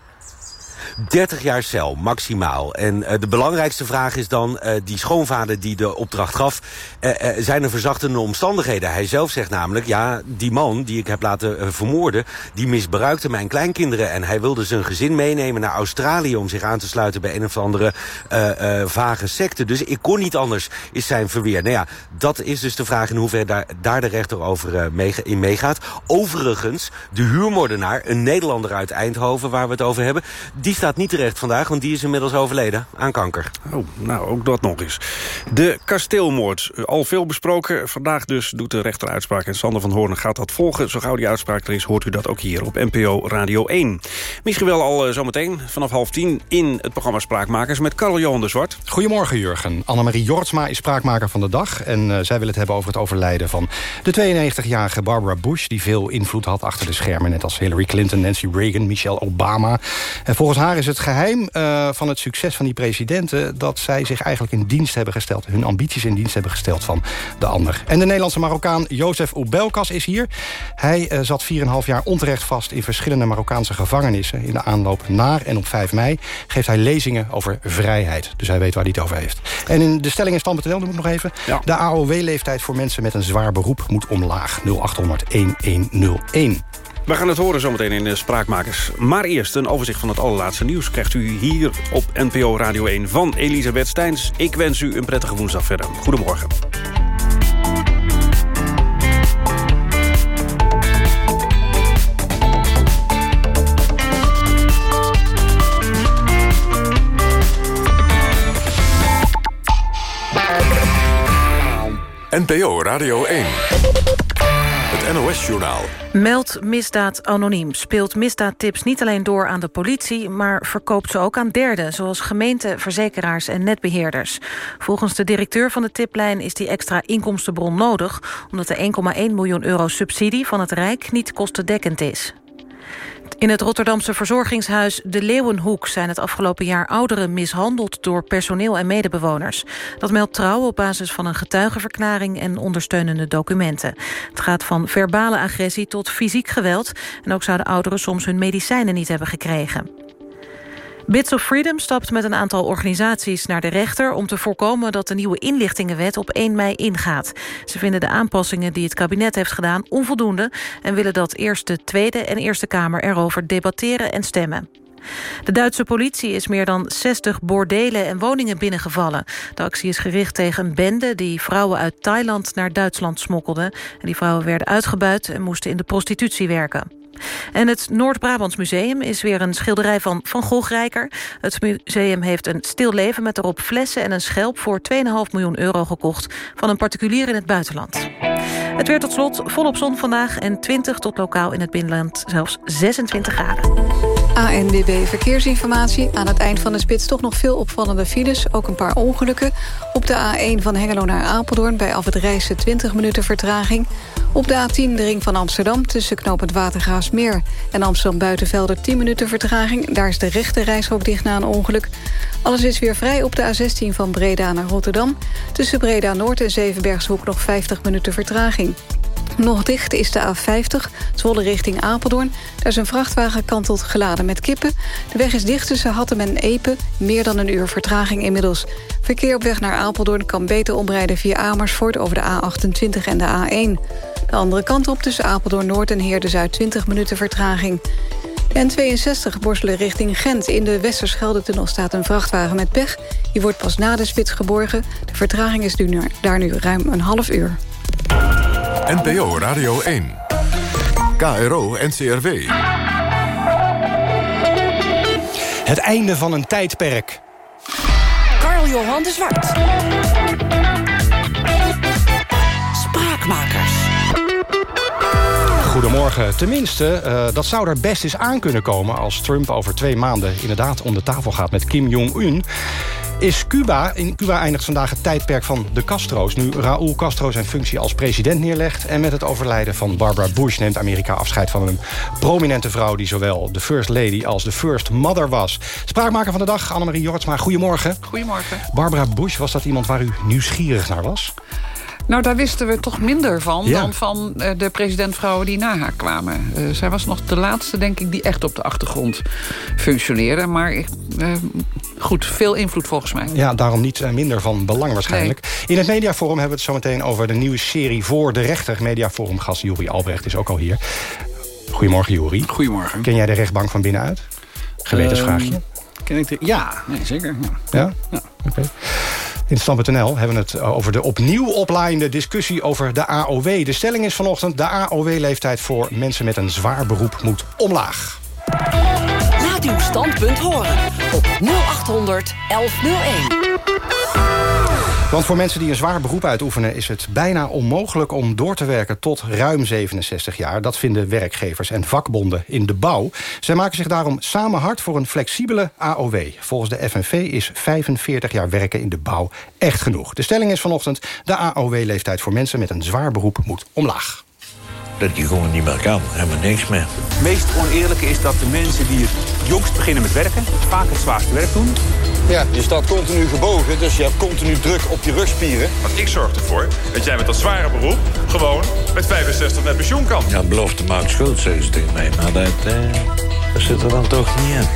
30 jaar cel, maximaal. En uh, de belangrijkste vraag is dan, uh, die schoonvader die de opdracht gaf... Uh, zijn er verzachtende omstandigheden? Hij zelf zegt namelijk, ja, die man die ik heb laten vermoorden... die misbruikte mijn kleinkinderen en hij wilde zijn gezin meenemen naar Australië... om zich aan te sluiten bij een of andere vage secte. Dus ik kon niet anders, is zijn verweer. Nou ja, dat is dus de vraag in hoeverre daar, daar de rechter over in meegaat. Overigens, de huurmoordenaar, een Nederlander uit Eindhoven... waar we het over hebben, die staat niet terecht vandaag, want die is inmiddels overleden aan kanker. Oh, nou, ook dat nog eens. De kasteelmoord, al veel besproken. Vandaag dus doet de rechter uitspraak en Sander van Hoorn gaat dat volgen. Zo gauw die uitspraak er is, hoort u dat ook hier op NPO Radio 1. Misschien wel al uh, zometeen vanaf half tien in het programma Spraakmakers... met Karel Johan de Zwart. Goedemorgen, Jurgen. Annemarie Jortsma is spraakmaker van de dag... en uh, zij wil het hebben over het overlijden van de 92-jarige Barbara Bush... die veel invloed had achter de schermen, net als Hillary Clinton, Nancy Reagan, Michelle Obama. En volgens haar Is het geheim uh, van het succes van die presidenten... dat zij zich eigenlijk in dienst hebben gesteld. Hun ambities in dienst hebben gesteld van de ander. En de Nederlandse Marokkaan Jozef Oubelkas is hier. Hij uh, zat 4,5 jaar onterecht vast in verschillende Marokkaanse gevangenissen. In de aanloop naar en op 5 mei geeft hij lezingen over vrijheid. Dus hij weet waar hij het over heeft. En in de stelling in stand.nl, noem ik nog even... Ja. de AOW-leeftijd voor mensen met een zwaar beroep moet omlaag. 0800 1101. We gaan het horen zometeen in de Spraakmakers. Maar eerst een overzicht van het allerlaatste nieuws... krijgt u hier op NPO Radio 1 van Elisabeth Steins. Ik wens u een prettige woensdag verder. Goedemorgen. NPO Radio 1. NOS-journaal. Meld misdaad anoniem. Speelt misdaadtips niet alleen door aan de politie... maar verkoopt ze ook aan derden, zoals gemeenten, verzekeraars en netbeheerders. Volgens de directeur van de tiplijn is die extra inkomstenbron nodig... omdat de 1,1 miljoen euro subsidie van het Rijk niet kostendekkend is. In het Rotterdamse verzorgingshuis De Leeuwenhoek... zijn het afgelopen jaar ouderen mishandeld door personeel en medebewoners. Dat meldt Trouw op basis van een getuigenverklaring... en ondersteunende documenten. Het gaat van verbale agressie tot fysiek geweld... en ook zouden ouderen soms hun medicijnen niet hebben gekregen. Bits of Freedom stapt met een aantal organisaties naar de rechter... om te voorkomen dat de nieuwe inlichtingenwet op 1 mei ingaat. Ze vinden de aanpassingen die het kabinet heeft gedaan onvoldoende... en willen dat eerst de Tweede en Eerste Kamer erover debatteren en stemmen. De Duitse politie is meer dan 60 bordelen en woningen binnengevallen. De actie is gericht tegen een bende die vrouwen uit Thailand naar Duitsland smokkelde. En die vrouwen werden uitgebuit en moesten in de prostitutie werken. En het Noord-Brabants Museum is weer een schilderij van Van Gogh-rijker. Het museum heeft een stil leven met erop flessen en een schelp... voor 2,5 miljoen euro gekocht van een particulier in het buitenland. Het weer tot slot volop zon vandaag en 20 tot lokaal in het binnenland zelfs 26 graden. ANWB Verkeersinformatie. Aan het eind van de spits toch nog veel opvallende files. Ook een paar ongelukken. Op de A1 van Hengelo naar Apeldoorn... bij af het reizen 20 minuten vertraging. Op de A10 de ring van Amsterdam tussen knoop het Watergraafsmeer... en Amsterdam Buitenvelder 10 minuten vertraging. Daar is de rechte reishok dicht na een ongeluk. Alles is weer vrij op de A16 van Breda naar Rotterdam. Tussen Breda Noord en Zevenbergshoek nog 50 minuten vertraging. Nog dicht is de A50, Zwolle richting Apeldoorn. Daar is een vrachtwagen kanteld geladen met kippen. De weg is dicht tussen Hattem en Epe. Meer dan een uur vertraging inmiddels. Verkeer op weg naar Apeldoorn kan beter omrijden via Amersfoort... over de A28 en de A1. De andere kant op tussen Apeldoorn Noord en Heerde Zuid 20 minuten vertraging. N62 borstelen richting Gent. In de Westerschelde-tunnel staat een vrachtwagen met pech. Die wordt pas na de spits geborgen. De vertraging is daar nu ruim een half uur. NPO Radio 1. KRO NCRW. Het einde van een tijdperk. Karl-Johan de Zwart. Spraakmakers. Goedemorgen. Tenminste, uh, dat zou er best eens aan kunnen komen... als Trump over twee maanden inderdaad om de tafel gaat met Kim Jong-un is Cuba. In Cuba eindigt vandaag het tijdperk van de Castro's. Nu Raúl Castro zijn functie als president neerlegt... en met het overlijden van Barbara Bush neemt Amerika afscheid van een prominente vrouw... die zowel de First Lady als de First Mother was. Spraakmaker van de dag, Annemarie Jortsma. Goedemorgen. Goedemorgen. Barbara Bush, was dat iemand waar u nieuwsgierig naar was? Nou, daar wisten we toch minder van dan van uh, de presidentvrouwen die na haar kwamen. Uh, zij was nog de laatste, denk ik, die echt op de achtergrond functioneerde. Maar uh, goed, veel invloed volgens mij. Ja, daarom niet minder van belang waarschijnlijk. In het Mediaforum hebben we het zo meteen over de nieuwe serie Voor de Rechter. Mediaforum gast Juri Albrecht is ook al hier. Goedemorgen, Juri. Goedemorgen. Ken jij de rechtbank van binnenuit? Gewetensvraagje. ken ik de... Ja, nee, zeker. Ja? Ja? ja. Oké. In Stam.nl hebben we het over de opnieuw oplaaiende discussie over de AOW. De stelling is vanochtend... de AOW-leeftijd voor mensen met een zwaar beroep moet omlaag. Laat uw standpunt horen op 0800 1101. Want voor mensen die een zwaar beroep uitoefenen... is het bijna onmogelijk om door te werken tot ruim 67 jaar. Dat vinden werkgevers en vakbonden in de bouw. Zij maken zich daarom samen hard voor een flexibele AOW. Volgens de FNV is 45 jaar werken in de bouw echt genoeg. De stelling is vanochtend... de AOW-leeftijd voor mensen met een zwaar beroep moet omlaag dat je gewoon niet meer kan. Helemaal niks meer. Het meest oneerlijke is dat de mensen die het jongst beginnen met werken. Vaak het zwaarste werk doen. Ja, je staat continu gebogen, dus je hebt continu druk op je rugspieren. Want ik zorg ervoor dat jij met dat zware beroep gewoon met 65 met pensioen kan. Ja, belofte maakt schuld, zeggen ze tegen mij. Maar dat, eh, dat zit er dan toch niet in.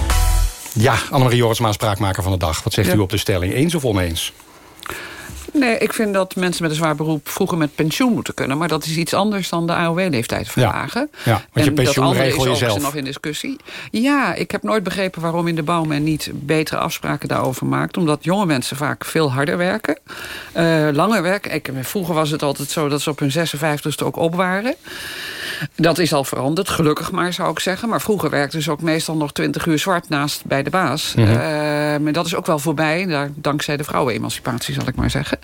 Ja, Annemarie Jorisma, spraakmaker van de dag. Wat zegt u op de stelling? Eens of oneens? Nee, ik vind dat mensen met een zwaar beroep vroeger met pensioen moeten kunnen. Maar dat is iets anders dan de AOW-leeftijd verlagen. Ja, ja, want je pensioen regel je zelf. is nog in discussie. Ja, ik heb nooit begrepen waarom in de bouw men niet betere afspraken daarover maakt. Omdat jonge mensen vaak veel harder werken. Uh, langer werken. Ik, vroeger was het altijd zo dat ze op hun 56ste ook op waren. Dat is al veranderd, gelukkig maar zou ik zeggen. Maar vroeger werkten ze ook meestal nog 20 uur zwart naast bij de baas. Mm maar dat is ook wel voorbij, daar, dankzij de vrouwenemancipatie zal ik maar zeggen.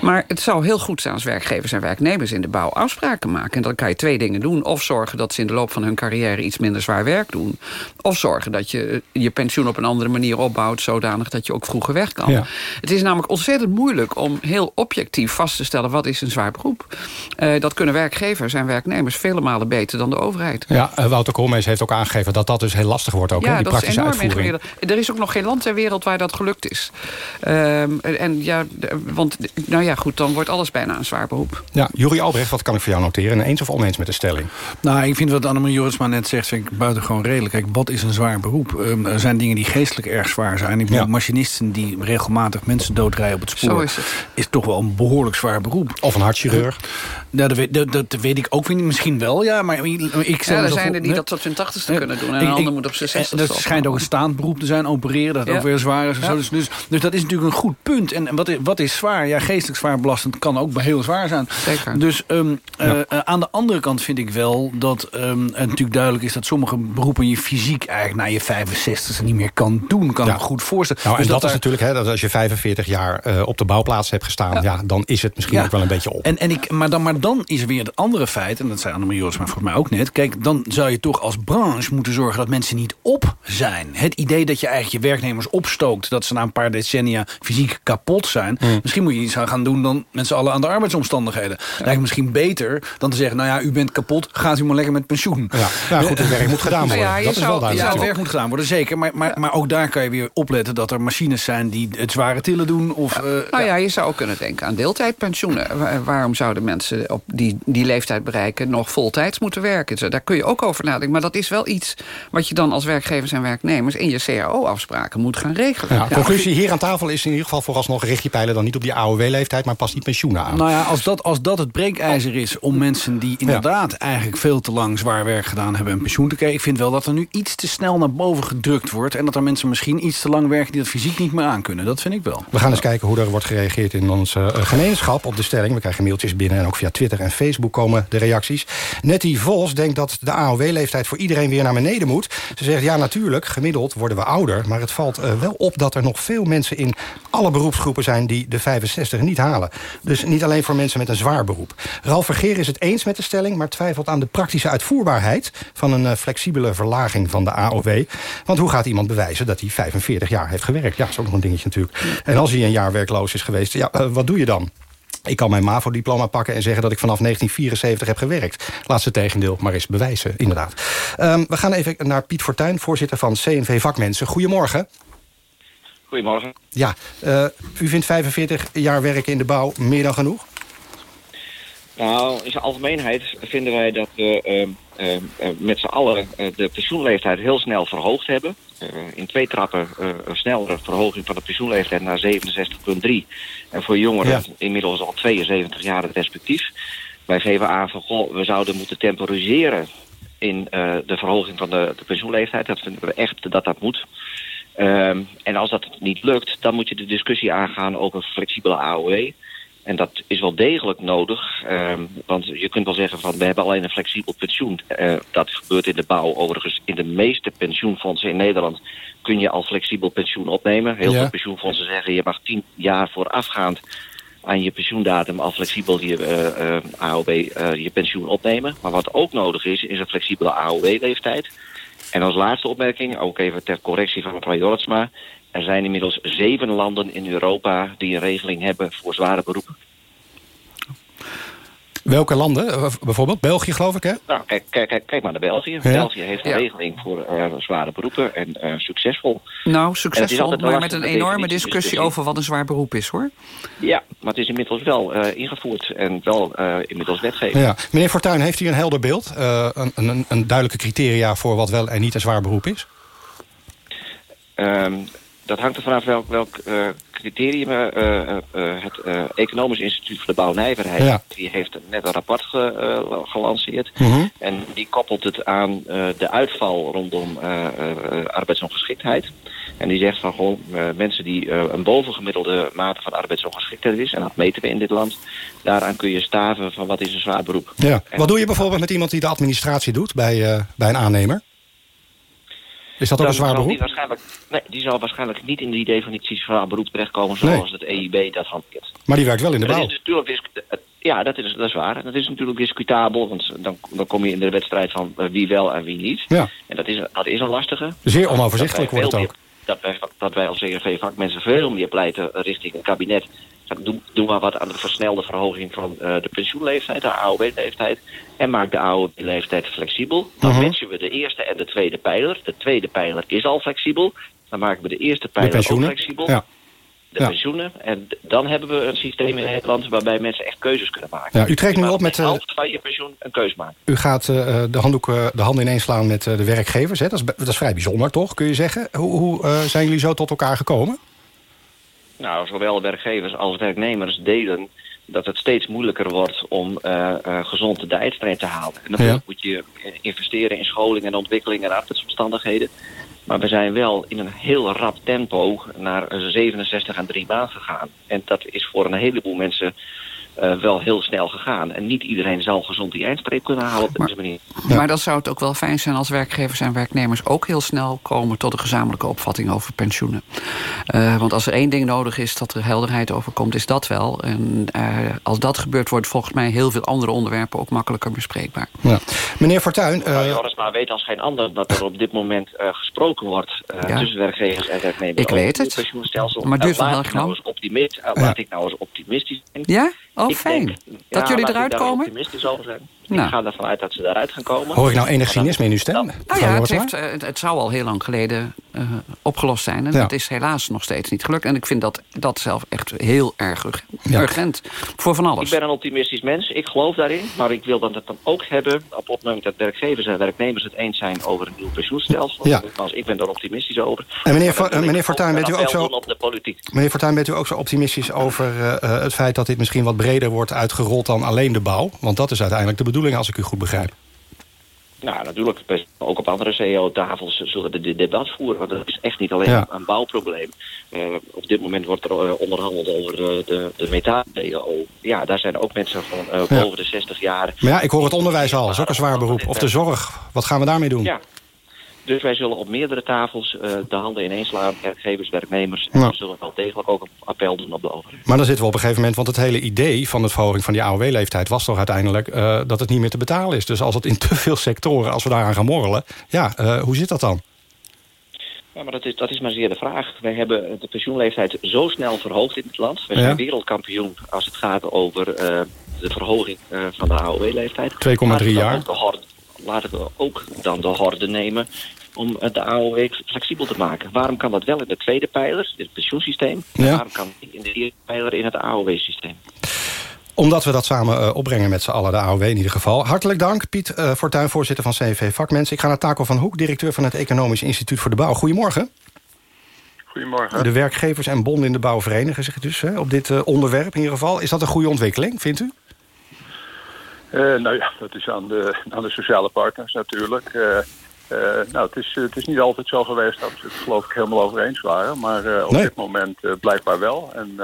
Maar het zou heel goed zijn als werkgevers en werknemers in de bouw afspraken maken. En dan kan je twee dingen doen. Of zorgen dat ze in de loop van hun carrière iets minder zwaar werk doen. Of zorgen dat je je pensioen op een andere manier opbouwt... zodanig dat je ook vroeger weg kan. Ja. Het is namelijk ontzettend moeilijk om heel objectief vast te stellen... wat is een zwaar beroep. Uh, dat kunnen werkgevers en werknemers vele malen beter dan de overheid. Ja, uh, Wouter Koolmees heeft ook aangegeven dat dat dus heel lastig wordt. Ook, ja, die dat praktische is enorm uitvoering. Er is ook nog geen land ter wereld waar dat gelukt is. Uh, en ja, want nou ja, goed, dan wordt alles bijna een zwaar beroep. Ja, Juri Albrecht, wat kan ik voor jou noteren? Eens of oneens met de stelling? Nou, ik vind wat Annemarie Jorisma net zegt, vind ik buitengewoon redelijk. Kijk, wat is een zwaar beroep? Um, er zijn dingen die geestelijk erg zwaar zijn. Ik bedoel, ja. machinisten die regelmatig mensen doodrijden op het spoor... Zo is, het. is toch wel een behoorlijk zwaar beroep. Of een hartchirurg. Ja, dat, weet, dat, dat weet ik ook niet. Misschien wel, ja. Maar ik ja, er zijn er die dat tot hun tachtigste kunnen doen. En een ander moet op zijn zestigste Dat schijnt ook een staand beroep te zijn, opereren. Dat ja. ook weer zwaar is. Ja. Dus, dus, dus, dat is natuurlijk een goed punt. En wat is, wat is zwaar? Ja, geestelijk zwaar belastend kan ook heel zwaar zijn. Zeker. Dus um, ja. uh, aan de andere kant vind ik wel dat um, het natuurlijk duidelijk is... dat sommige beroepen je fysiek eigenlijk na je 65 niet meer kan doen. Kan ja. me goed voorstellen. Nou, dus en dat, dat is natuurlijk, hè, dat als je 45 jaar uh, op de bouwplaats hebt gestaan... Ja. dan is het misschien ook wel een beetje op. En, en ik, maar, dan, maar dan is er weer het andere feit... en dat zei Annemarie Maar volgens mij ook net... kijk, dan zou je toch als branche moeten zorgen dat mensen niet op zijn. Het idee dat je eigenlijk je werknemers opstookt... dat ze na een paar decennia fysiek kapot zijn... Mm. misschien moet je iets gaan doen dan met z'n allen aan de arbeidsomstandigheden. Ja. Lijkt misschien beter dan te zeggen... nou ja, u bent kapot, gaat u maar lekker met pensioen. Ja, ja goed, het werk moet gedaan worden. Ja, dat is wel duidelijk. Ja, het werk moet gedaan worden, zeker. Maar, maar, maar ook daar kan je weer opletten dat er machines zijn... die het zware tillen doen. Of. Uh, nou ja, je zou ook kunnen denken aan deeltijdpensioenen. Waarom zouden mensen op die, die leeftijd bereiken... nog voltijds moeten werken? Daar kun je ook over nadenken. Maar dat is wel iets wat je dan als werkgevers en werknemers... in je CAO-afspraken moet gaan regelen. Ja, conclusie hier aan tafel is in ieder geval vooralsnog... richt je pijlen dan niet op die AOW-leeftijd... maar pas die pensioenen aan. Nou ja, als dat, als dat het breekijzer is om mensen die inderdaad... Ja. eigenlijk veel te lang zwaar werk gedaan hebben... een pensioen te krijgen. Ik vind wel dat er nu iets te snel naar boven gedrukt wordt... en dat er mensen misschien iets te lang werken... die dat fysiek niet meer aankunnen. Dat vind ik wel. We gaan eens kijken hoe er wordt gereageerd in ons uh, gemeenschap op de stelling. We krijgen mailtjes binnen en ook via Twitter en Facebook komen de reacties. Nettie Vos denkt dat de AOW-leeftijd voor iedereen weer naar beneden moet. Ze zegt, ja natuurlijk, gemiddeld worden we ouder... maar het valt uh, wel op dat er nog veel mensen in alle beroepsgroepen zijn... die de 65 niet halen. Dus niet alleen voor mensen met een zwaar beroep. Ralf Vergeer is het eens met de stelling... maar twijfelt aan de praktische uitvoerbaarheid... van een uh, flexibele verlaging van de AOW. Want hoe gaat iemand bewijzen dat hij 45 jaar heeft gewerkt? Ja, dat is ook nog een dingetje natuurlijk. En als hij een jaar werkloos is geweest, ja, uh, wat doe je dan? Ik kan mijn MAVO-diploma pakken en zeggen dat ik vanaf 1974 heb gewerkt. Laatste tegendeel, maar eens bewijzen, inderdaad. Um, we gaan even naar Piet Fortuyn, voorzitter van CNV Vakmensen. Goedemorgen. Goedemorgen. Ja, uh, u vindt 45 jaar werken in de bouw meer dan genoeg? Nou, in zijn algemeenheid vinden wij dat we uh, uh, uh, met z'n allen de pensioenleeftijd heel snel verhoogd hebben. in twee trappen een snellere verhoging van de pensioenleeftijd naar 67,3. En voor jongeren ja. inmiddels al 72 jaar het perspectief. Wij geven aan van, goh, we zouden moeten temporiseren in de verhoging van de, de pensioenleeftijd. Dat vinden we echt dat dat moet. Um, en als dat niet lukt, dan moet je de discussie aangaan over flexibele AOW. En dat is wel degelijk nodig. Um, want je kunt wel zeggen van we hebben alleen een flexibel pensioen. Uh, dat gebeurt in de bouw. Overigens in de meeste pensioenfondsen in Nederland kun je al flexibel pensioen opnemen. Heel ja. veel pensioenfondsen zeggen je mag tien jaar voorafgaand aan je pensioendatum al flexibel je uh, uh, AOW je pensioen opnemen. Maar wat ook nodig is, is een flexibele AOW-leeftijd. En als laatste opmerking, ook even ter correctie van mevrouw Jortsma... er zijn inmiddels zeven landen in Europa die een regeling hebben voor zware beroepen. Welke landen? Eh, bijvoorbeeld België, geloof ik, hè? Nou, kijk, kijk, kijk, maar naar België. België heeft een regeling voor uh, zware beroepen en uh, succesvol. Nou, succesvol, maar met een enorme discussie over wat een zwaar beroep is, hoor. Ja, maar het is inmiddels wel ingevoerd en wel inmiddels wetgeving. Ja. Meneer Fortuyn, heeft u een helder beeld? Een, een, een, duidelijke criteria voor wat wel en niet een zwaar beroep is? Um, dat hangt er vanaf welk, welk uh, criterium uh, uh, het Economisch Instituut voor de Bouwnijverheid... Ja. die heeft net een rapport ge, gelanceerd. Mhm. En die koppelt het aan de uitval rondom arbeidsongeschiktheid. En die zegt van gewoon mensen die een bovengemiddelde mate van arbeidsongeschiktheid is... en dat meten we in dit land, daaraan kun je staven van wat is een zwaar beroep. Ja. Wat doe je bijvoorbeeld met iemand die de administratie doet bij, bij een aannemer? Is dat ook een zwaar beroep? Die waarschijnlijk, nee, die zal waarschijnlijk niet in de definitie zwaar beroep terechtkomen... zoals het EIB dat hanteert. Maar die werkt wel in de bouw. is natuurlijk, ja, dat is, dat is waar. Dat is natuurlijk discutabel, want dan, dan kom je in de wedstrijd van eh, wie wel en wie niet. Ja. En dat is, dat is een lastige. Zeer onoverzichtelijk wordt het ook. dat, wij, dat wij als CRV-vakmensen veel meer pleiten richting een kabinet Doe, doe maar wat aan de versnelde verhoging van uh, de pensioenleeftijd, de AOW-leeftijd. En maak de AOW-leeftijd flexibel. Dan uh we de eerste en de tweede pijler. De tweede pijler is al flexibel. Dan maken we de eerste pijler ook flexibel. Ja. De pensioenen. En dan hebben we een systeem in Nederland waarbij mensen echt keuzes kunnen maken. Ja, u trekt nu op met... Uh, van je pensioen een keus maken. U gaat uh, de, handdoek, de handen ineens slaan met de werkgevers. Hè? Dat, is, dat is vrij bijzonder, toch? Kun je zeggen. Hoe, hoe zijn jullie zo tot elkaar gekomen? Nou, zowel werkgevers als werknemers delen dat het steeds moeilijker wordt om uh, uh, gezond de eindstrijd te halen. En dan moet je investeren in scholing en ontwikkeling en arbeidsomstandigheden. Maar we zijn wel in een heel rap tempo naar 67 en 3 maanden gegaan. En dat is voor een heleboel mensen uh, wel heel snel gegaan. En niet iedereen zal gezond die eindstreep kunnen halen op deze manier. Maar dan zou het ook wel fijn zijn als werkgevers en werknemers... ook heel snel komen tot een gezamenlijke opvatting over pensioenen. Uh, want als er één ding nodig is dat er helderheid over komt, is dat wel. En uh, als dat gebeurt, wordt volgens mij heel veel andere onderwerpen... ook makkelijker bespreekbaar. Ja. Meneer Fortuyn... Uh... Joris, maar weet als geen ander dat er op dit moment gesproken wordt... Ja. tussen werkgevers en werknemers. Ik weet het. Maar het duurt wel heel nou optimist, Laat ik nou eens optimistisch zijn. Ja? Oh, fijn. dat jullie eruit komen? optimistisch over zijn. Nou. Ik ga ervan uit dat ze daaruit gaan komen. Hoor ik nou enig cynisme in uw stem? Nou ja, het, heeft, het, het, zou al heel lang geleden uh, opgelost zijn. En ja. dat is helaas nog steeds niet gelukt. En ik vind dat, dat zelf echt heel erg urgent. Ja. Voor van alles. Ik ben een optimistisch mens. Ik geloof daarin. Maar ik wil dat het dan ook hebben... op het moment dat werkgevers en werknemers het eens zijn... over een nieuw pensioenstelsel. Ja. Als ik ben daar optimistisch over. En meneer, uh, meneer Fortuyn, bent u ook zo... Op de politiek. Meneer Fortuyn, bent u ook zo optimistisch over uh, het feit... dat dit misschien wat breder wordt uitgerold dan alleen de bouw? Want dat is uiteindelijk de bedoeling, als ik u goed begrijp. Nou, natuurlijk. Ook op andere CEO-tafels zullen we dit debat voeren. Want dat is echt niet alleen een bouwprobleem. Uh, op dit moment wordt er uh, onderhandeld over de, de, de methaan-BO. Ja, daar zijn ook mensen van uh, boven de 60 jaar. Maar ja, ik hoor het onderwijs al. Dat is ook een zwaar beroep. Of de zorg. Wat gaan we daarmee doen? Ja. Dus wij zullen op meerdere tafels uh, de handen ineens slaan, werkgevers, werknemers. En we zullen wel degelijk ook een appel doen op de overheid. Maar dan zitten we op een gegeven moment, want het hele idee van de verhoging van die AOW-leeftijd was toch uiteindelijk uh, dat het niet meer te betalen is. Dus als het in te veel sectoren, als we daaraan gaan morrelen, ja, uh, hoe zit dat dan? Ja, maar dat is, dat is maar zeer de vraag. Wij hebben de pensioenleeftijd zo snel verhoogd in het land. We zijn ja. wereldkampioen als het gaat over de verhoging van de AOW-leeftijd. 2,3 jaar. Laten we ook dan de horde nemen om de AOW flexibel te maken. Waarom kan dat wel in de tweede pijler, in het pensioensysteem... Ja. en waarom kan het niet in de eerste pijler in het AOW-systeem? Omdat we dat samen uh, opbrengen met z'n allen, de AOW in ieder geval. Hartelijk dank, Piet uh, Fortuyn, voorzitter van CV Vakmensen. Ik ga naar Taco van Hoek, directeur van het Economisch Instituut voor de Bouw. Goedemorgen. Goedemorgen. De werkgevers en bonden in de bouw verenigen zich dus hè, op dit uh, onderwerp in ieder geval. Is dat een goede ontwikkeling, vindt u? Uh, nou ja, dat is aan de, aan de sociale partners natuurlijk. Uh, uh, nou, het is, het is niet altijd zo geweest dat ze het geloof ik helemaal over eens waren. Maar op Nee. dit moment blijkbaar wel. En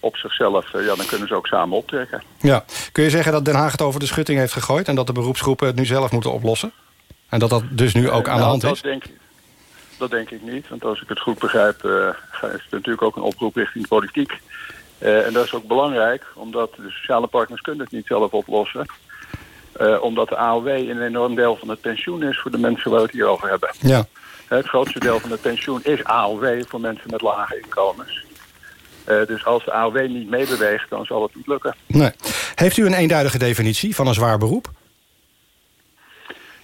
op zichzelf, ja, dan kunnen ze ook samen optrekken. Ja. Kun je zeggen dat Den Haag het over de schutting heeft gegooid... en dat de beroepsgroepen het nu zelf moeten oplossen? En dat dat dus nu ook aan de nou, hand dat is? Denk, dat denk ik niet. Want als ik het goed begrijp, is het natuurlijk ook een oproep richting de politiek. En dat is ook belangrijk, omdat de sociale partners kunnen het niet zelf oplossen. Uh, omdat de AOW een enorm deel van het pensioen is voor de mensen waar we het hier over hebben. Ja. Het grootste deel van het pensioen is AOW voor mensen met lage inkomens. Eh, dus als de AOW niet meebeweegt, dan zal het niet lukken. Nee. Heeft u een eenduidige definitie van een zwaar beroep?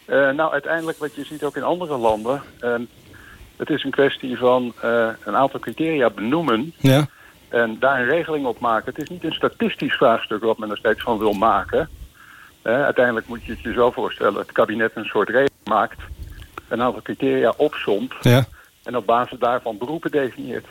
Uh, nou, uiteindelijk wat je ziet ook in andere landen... Uh, het is een kwestie van een aantal criteria benoemen... Ja. en daar een regeling op maken. Het is niet een statistisch vraagstuk wat men er steeds van wil maken. Uiteindelijk moet je het je zo voorstellen... het kabinet een soort regeling maakt... een aantal criteria opzomt... Ja. en op basis daarvan beroepen definieert.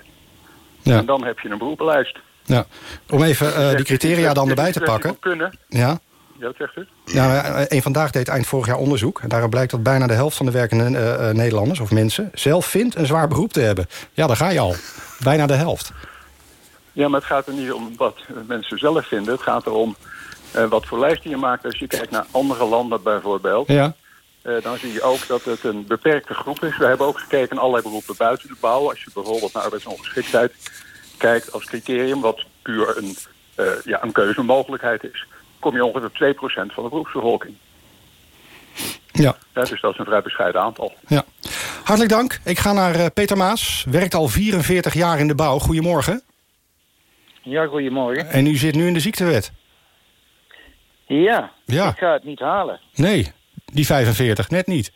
Ja. En dan heb je een beroepenlijst. Ja. Om even die criteria dan erbij te pakken. Kunnen. Ja. Ja, wat zegt u? Nou, een Vandaag deed eind vorig jaar onderzoek. En daaruit blijkt dat bijna de helft van de werkende uh, Nederlanders of mensen... zelf vindt een zwaar beroep te hebben. Ja, daar ga je al. Bijna de helft. Ja, maar het gaat er niet om wat mensen zelf vinden. Het gaat erom wat voor lijsten je maakt. Als je kijkt naar andere landen bijvoorbeeld... Ja. Uh, dan zie je ook dat het een beperkte groep is. We hebben ook gekeken naar allerlei beroepen buiten de bouw. Als je bijvoorbeeld naar arbeidsongeschiktheid kijkt als criterium... wat puur een, ja, een keuzemogelijkheid is kom je ongeveer 2% van de beroepsbevolking. Ja. ja. Dus dat is een vrij bescheiden aantal. Ja. Hartelijk dank. Ik ga naar uh, Peter Maas. Werkt al 44 jaar in de bouw. Goedemorgen. Ja, goedemorgen. En u zit nu in de ziektewet. Ja, ja. ik ga het niet halen. Nee, die 45, net niet.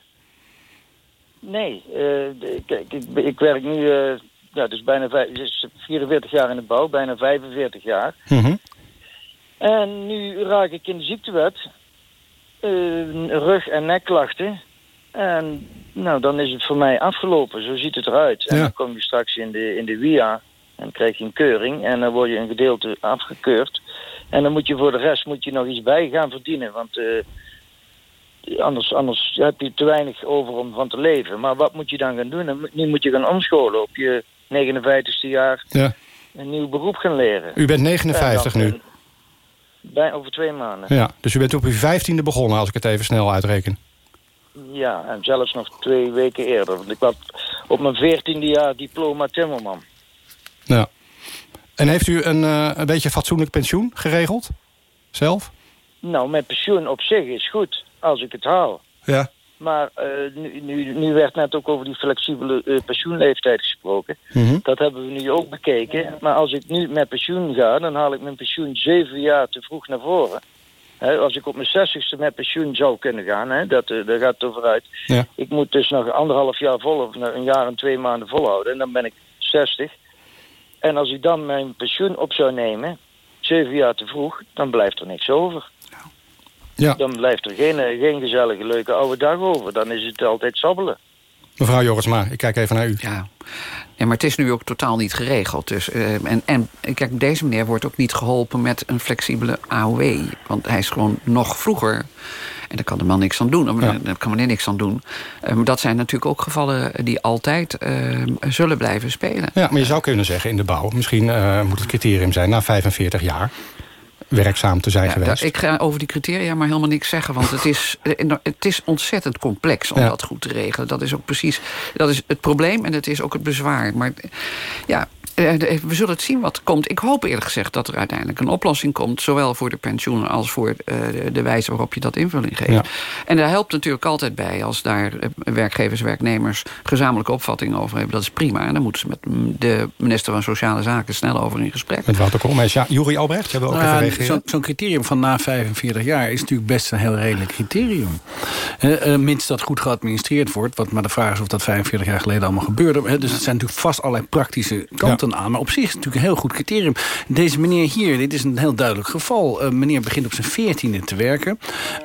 Nee, uh, kijk, ik, ik, werk nu uh, ja, dus bijna vijf, 44 jaar in de bouw, bijna 45 jaar. Mm -hmm. En nu raak ik in de ziektewet. Uh, rug- en nekklachten. En nou, dan is het voor mij afgelopen. Zo ziet het eruit. En Ja. dan kom je straks in de, in de WIA. En krijg je een keuring. En dan word je een gedeelte afgekeurd. En dan moet je voor de rest moet je nog iets bij gaan verdienen. Want eh, anders, anders heb je te weinig over om van te leven. Maar wat moet je dan gaan doen? Nu moet je gaan omscholen op je 59ste jaar. Ja. Een nieuw beroep gaan leren. U bent 59 En dan- nu. Bij, over twee maanden. Ja, dus u bent op uw 15e begonnen, als ik het even snel uitreken. Ja, en zelfs nog twee weken eerder. Want ik had op mijn veertiende jaar diploma timmerman. Ja. En heeft u een, eh, een beetje fatsoenlijk pensioen geregeld? Zelf? Nou, mijn pensioen op zich is goed, als ik het haal. Ja. Maar eh, nu, nu, nu werd net ook over die flexibele eh, pensioenleeftijd gesproken. Mhm. Dat hebben we nu ook bekeken. Maar als ik nu met pensioen ga, dan haal ik mijn pensioen zeven jaar te vroeg naar voren. Als ik op mijn zestigste met pensioen zou kunnen gaan, hè, dat, daar gaat het over uit. Ja. Ik moet dus nog anderhalf jaar vol, of een jaar en twee maanden volhouden. En dan ben ik 60. En als ik dan mijn pensioen op zou nemen, zeven jaar te vroeg, dan blijft er niks over. Ja. Dan blijft er geen, eh, geen gezellige, leuke oude dag over. Dan is het altijd sabbelen. Mevrouw Jorisma, ik kijk even naar u. Ja. Ja, maar het is nu ook totaal niet geregeld. Dus, eh, en, en kijk, deze meneer wordt ook niet geholpen met een flexibele AOW. Want hij is gewoon nog vroeger. En daar kan de man niks aan doen. Ja. Daar kan meneer niks aan doen. Eh, dat zijn natuurlijk ook gevallen die altijd eh, zullen blijven spelen. Ja, maar je zou kunnen zeggen in de bouw... misschien eh, moet het criterium zijn na 45 jaar werkzaam te zijn Ja, geweest. ik ga over die criteria maar helemaal niks zeggen. Want het is, eh, het is ontzettend complex om Ja. dat goed te regelen. Dat is ook precies dat is het probleem en het is ook het bezwaar. Maar ja, eh, we zullen het zien wat komt. Ik hoop eerlijk gezegd dat er uiteindelijk een oplossing komt. Zowel voor de pensioenen als voor eh, de, wijze waarop je dat invulling geeft. Ja. En daar helpt natuurlijk altijd bij als daar eh, werkgevers, werknemers gezamenlijke opvattingen over hebben. Dat is prima. En dan moeten ze met de minister van Sociale Zaken snel over in gesprek. Met Wouter Koolmees. Ja, Juri Albrecht, hebben we ook Nou even. Zo'n zo'n criterium van na 45 jaar is natuurlijk best een heel redelijk criterium. Eh, eh, mits dat goed geadministreerd wordt. Wat maar de vraag is of dat 45 jaar geleden allemaal gebeurde. Hè, dus het zijn natuurlijk vast allerlei praktische kanten Maar op zich is het natuurlijk een heel goed criterium. Deze meneer hier, dit is een heel duidelijk geval. Eh, meneer begint op zijn 14e te werken.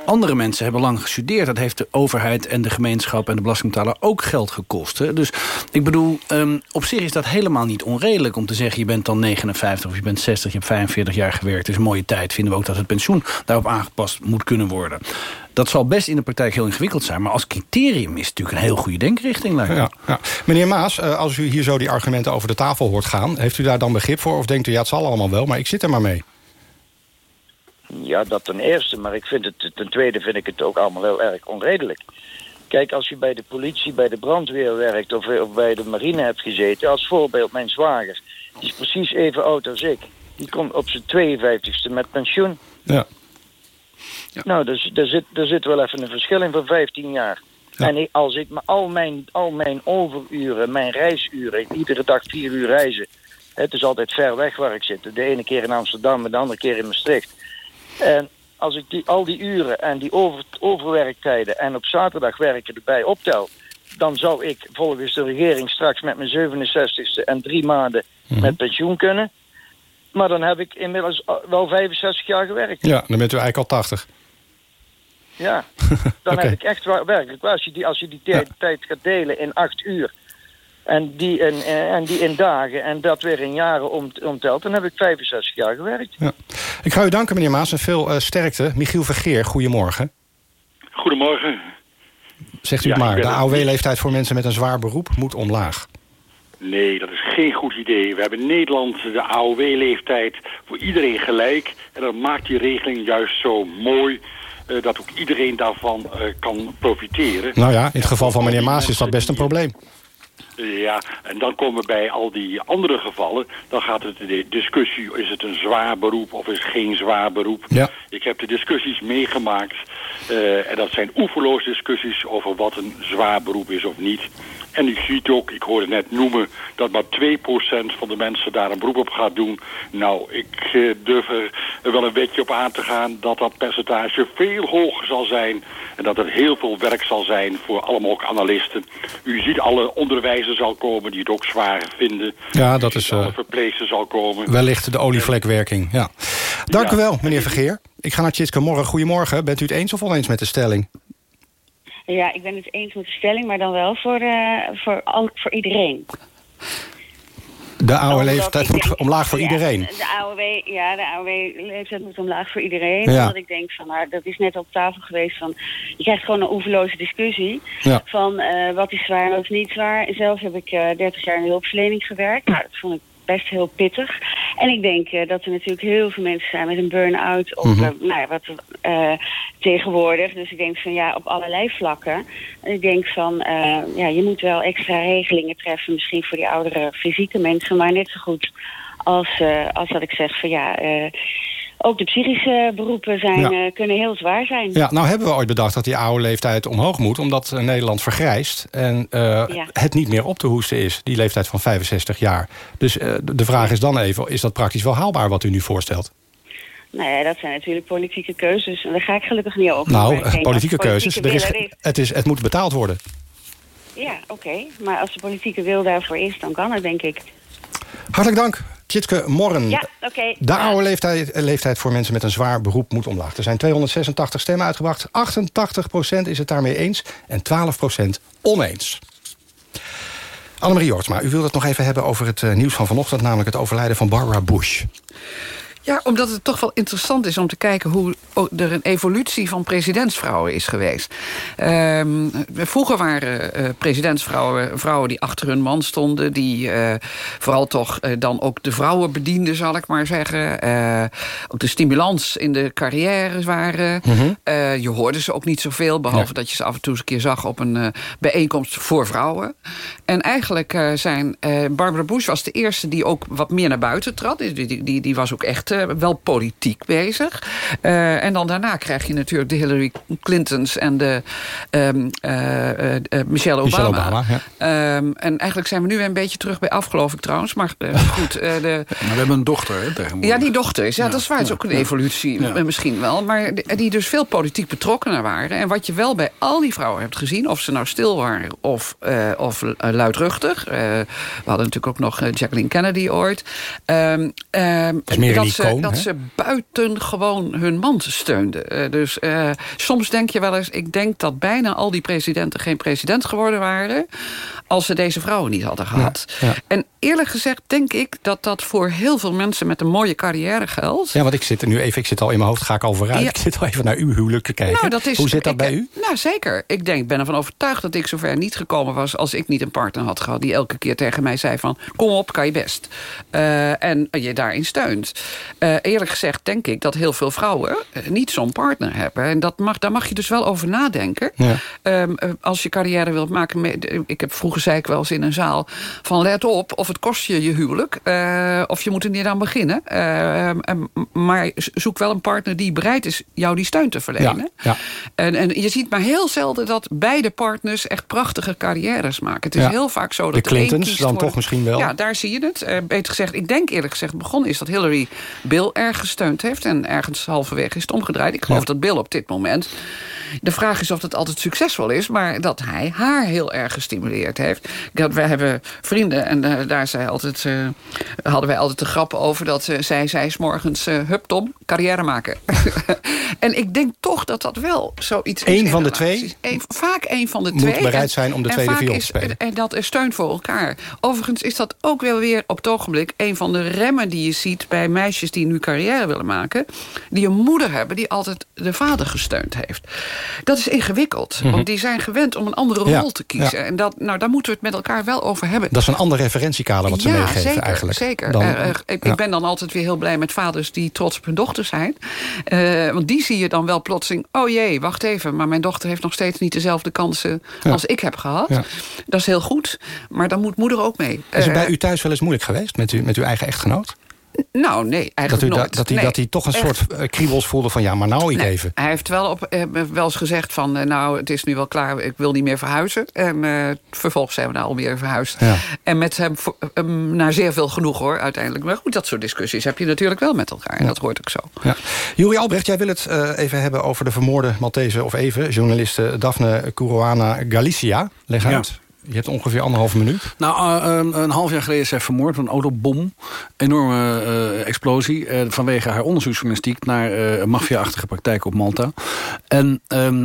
Andere mensen hebben lang gestudeerd. Dat heeft de overheid en de gemeenschap en de belastingbetaler ook geld gekost. Hè. Dus ik bedoel, ehm, op zich is dat helemaal niet onredelijk om te zeggen... je bent dan 59 of je bent 60, je hebt 45 jaar gewerkt. Het is een mooie tijd. Vinden we ook dat het pensioen daarop aangepast moet kunnen worden. Dat zal best in de praktijk heel ingewikkeld zijn. Maar als criterium is het natuurlijk een heel goede denkrichting. lijkt me. Ja, ja. Meneer Maas, eh, als u hier zo die argumenten over de tafel hoort gaan... heeft u daar dan begrip voor? Of denkt u, ja, het zal allemaal wel, maar ik zit er maar mee? Ja, dat ten eerste. Maar ik vind het, ten tweede vind ik het ook allemaal heel erg onredelijk. Kijk, als je bij de politie, bij de brandweer werkt of, of bij de marine hebt gezeten... als voorbeeld mijn zwager, die is precies even oud als ik. Die komt op zijn 52ste met pensioen. Ja. Nou, dus er zit, er zit wel even een verschil in van 15 jaar. En als ik al mijn, al mijn overuren, mijn reisuren... iedere dag vier uur reizen... Het is altijd ver weg waar ik zit. De ene keer in Amsterdam en de andere keer in Maastricht. En als ik die, al die uren en die over, overwerktijden en op zaterdag werken erbij optel... dan zou ik volgens de regering straks met mijn 67ste en drie maanden met pensioen kunnen. Maar dan heb ik inmiddels al- wel 65 jaar gewerkt. Ja, dan bent u eigenlijk al 80. Ja, dan heb ik echt werkelijk... Als je die, als je die tijd, tijd gaat delen in acht uur... En die, in, eh, en die in dagen en dat weer in jaren om, omtelt... dan heb ik 65 jaar gewerkt. Ik ga u danken, meneer Maas, en veel eh, sterkte. Michiel Vergeer, goedemorgen. Goedemorgen. Zegt u Ja, het maar, de AOW-leeftijd voor mensen met een zwaar beroep moet omlaag. Nee, dat is geen goed idee. We hebben in Nederland de AOW-leeftijd voor iedereen gelijk. En dat maakt die regeling juist zo mooi... eh, dat ook iedereen daarvan eh, kan profiteren. Nou ja, in het geval van meneer Maas is dat best een probleem. Ja, en dan komen we bij al die andere gevallen. Dan gaat het de discussie, is het een zwaar beroep of is het geen zwaar beroep? Ja. Ik heb de discussies meegemaakt. eh, en dat zijn oeverloos discussies over wat een zwaar beroep is of niet. En u ziet ook, ik hoorde net noemen, dat maar 2% van de mensen daar een beroep op gaat doen. Nou, ik eh, durf er wel een beetje op aan te gaan dat dat percentage veel hoger zal zijn. En dat er heel veel werk zal zijn voor allemaal ook analisten. U ziet alle onderwijzers al komen die het ook zwaar vinden. Ja, dat is eh, Verpleegsters zal komen. wellicht de olievlekwerking. Ja. Dank u wel, meneer Vergeer. Ik ga naar Tjitske Morgen. Goedemorgen. Bent u het eens of oneens met de stelling? Ja, ik ben het eens met de stelling, maar dan wel voor, eh, voor, al, voor iedereen. De oude Omdat leeftijd ik moet denk- omlaag voor ja, iedereen. De AOW, ja, de AOW-leeftijd moet omlaag voor iedereen. Ja. Omdat ik denk van, nou, dat is net op tafel geweest van... Je krijgt gewoon een oeverloze discussie Ja. van eh, wat is zwaar en wat is niet zwaar. Zelf heb ik eh 30 jaar in de hulpverlening gewerkt. Nou, dat vond ik best heel pittig. En ik denk eh, dat er natuurlijk heel veel mensen zijn met een burn-out... of Mhm. eh, nou ja, wat eh, tegenwoordig. Dus ik denk van, ja, op allerlei vlakken. En ik denk van, eh, ja, je moet wel extra regelingen treffen... misschien voor die oudere fysieke mensen, maar net zo goed als, eh, als dat ik zeg van ja, eh, ook de psychische beroepen zijn, Ja. eh, kunnen heel zwaar zijn. Ja, nou hebben we ooit bedacht dat die oude leeftijd omhoog moet... omdat eh, Nederland vergrijst en eh, Ja. het niet meer op te hoesten is. Die leeftijd van 65 jaar. Dus de vraag is dan even, is dat praktisch wel haalbaar wat u nu voorstelt? Nou ja, dat zijn natuurlijk politieke keuzes. En daar ga ik gelukkig niet over. nou, politieke keuzes. Er is, het, is, het moet betaald worden. Ja, oké. Maar als de politieke wil daarvoor is, dan kan het, denk ik. Hartelijk dank. Tjitske Morren. Ja. De oude leeftijd, leeftijd voor mensen met een zwaar beroep moet omlaag. Er zijn 286 stemmen uitgebracht. 88% is het daarmee eens en 12% oneens. Annemarie Jortsma, u wilde het nog even hebben over het eh, nieuws van vanochtend... namelijk het overlijden van Barbara Bush. Ja, omdat het toch wel interessant is om te kijken... hoe er een evolutie van presidentsvrouwen is geweest. Ehm, vroeger waren eh, presidentsvrouwen vrouwen die achter hun man stonden... die eh, vooral toch eh, dan ook de vrouwen bedienden, zal ik maar zeggen. Ook de stimulans in de carrière waren. Mhm. Je hoorde ze ook niet zoveel... behalve dat je ze af en toe eens een keer zag op een bijeenkomst voor vrouwen. En eigenlijk zijn... Barbara Bush was de eerste die ook wat meer naar buiten trad. Die, die, die, die was ook echt wel politiek bezig. Eh, en dan daarna krijg je natuurlijk de Hillary Clintons... en de ehm, eh, eh, eh, Michelle Obama. Michelle Obama, ja. Ehm, en eigenlijk zijn we nu weer een beetje terug bij af, geloof ik trouwens. Maar eh, goed, eh, de, Maar we hebben een dochter hè, tegenwoordig. ja, die dochters. Ja, Ja, dat is waar. Het is ook een ja. evolutie Ja. eh, misschien wel. Maar die dus veel politiek betrokkener waren. En wat je wel bij al die vrouwen hebt gezien... of ze nou stil waren of, eh, of eh, luidruchtig. eh, we hadden natuurlijk ook nog eh, Jacqueline Kennedy ooit. Ehm, ehm, is meer een dat icoon, dat hè? ze buitengewoon hun man steunden. Eh, dus eh, soms denk je wel eens... ik denk dat bijna al die presidenten geen president geworden waren... als ze deze vrouwen niet hadden gehad. Ja. En eerlijk gezegd denk ik dat dat voor heel veel mensen... met een mooie carrière geldt. Ja, want ik zit er nu even, ik zit al in mijn hoofd, ga ik al vooruit. Ja. Ik zit al even naar uw huwelijk te kijken. Nou, dat is, Hoe zit dat ik- bij u? Nou, zeker. Ik denk, ben ervan overtuigd dat ik zover niet gekomen was... als ik niet een partner had gehad die elke keer tegen mij zei van... kom op, kan je best. Eh, en je daarin steunt. Uh, eerlijk gezegd denk ik dat heel veel vrouwen niet zo'n partner hebben. En dat mag, daar mag je dus wel over nadenken. Ja. Um, als je carrière wilt maken... ik heb vroeger zei ik wel eens in een zaal... van let op of het kost je je huwelijk... of je moet er niet aan beginnen. Ehm, maar zoek wel een partner die bereid is jou die steun te verlenen. Ja. En, en je ziet maar heel zelden dat beide partners... echt prachtige carrières maken. Het is heel vaak zo dat de Clintons dan toch misschien wel? Ja, daar zie je het. Uh, beter gezegd, ik denk eerlijk gezegd begonnen is dat Hillary Bill erg gesteund heeft. En ergens halverwege is het omgedraaid. Ik geloof dat Bill op dit moment... De vraag is of dat altijd succesvol is, maar dat hij haar heel erg gestimuleerd heeft. We hebben vrienden en uh, daar zei altijd, uh, hadden wij altijd de grap over... dat uh, zij zei s morgens, hup Tom, carrière maken. en ik denk toch dat dat wel zoiets is. Eén van de twee? Vaak één van de twee. Moet bereid zijn om de tweede viool te spelen. En dat is steun voor elkaar. Overigens is dat ook wel weer op het ogenblik... een van de remmen die je ziet bij meisjes die nu carrière willen maken... die een moeder hebben die altijd de vader gesteund heeft. Dat is ingewikkeld, mhm. want die zijn gewend om een andere rol te kiezen. En dat, nou, daar moeten we het met elkaar wel over hebben. Dat is een ander referentiekader wat ze ja, meegeven zeker, eigenlijk. zeker. Dan, uh, ik, ik, ben dan altijd weer heel blij met vaders die trots op hun dochter zijn. Uh, want die zie je dan wel plotseling... oh jee, wacht even, maar mijn dochter heeft nog steeds niet dezelfde kansen... als ik heb gehad. Dat is heel goed, maar dan moet moeder ook mee. Is het bij u thuis wel eens moeilijk geweest met, u, met uw eigen echtgenoot? Nou, nee, eigenlijk dat nooit. Dat, hij, dat hij toch een soort uh, kriebels voelde van... ja, maar nou ik even. Hij heeft wel, op, uh, wel eens gezegd van... Uh, nou, het is nu wel klaar, ik wil niet meer verhuizen. En uh, vervolgens zijn we nou alweer verhuisd. Ja. En met hem um, naar zeer veel genoeg, hoor, uiteindelijk. Maar goed, dat soort discussies heb je natuurlijk wel met elkaar. En ja. dat hoort ook zo. Ja. Juri Albrecht, jij wil het even hebben over de vermoorde Maltese... of even, journaliste Daphne Caruana Galicia. Leg uit. Je hebt ongeveer anderhalf minuut. Nou, uh, een half jaar geleden is zij vermoord. Een autobom. Enorme uh, explosie. Uh, vanwege haar onderzoeksjournalistiek naar maffia-achtige praktijk op Malta. En um,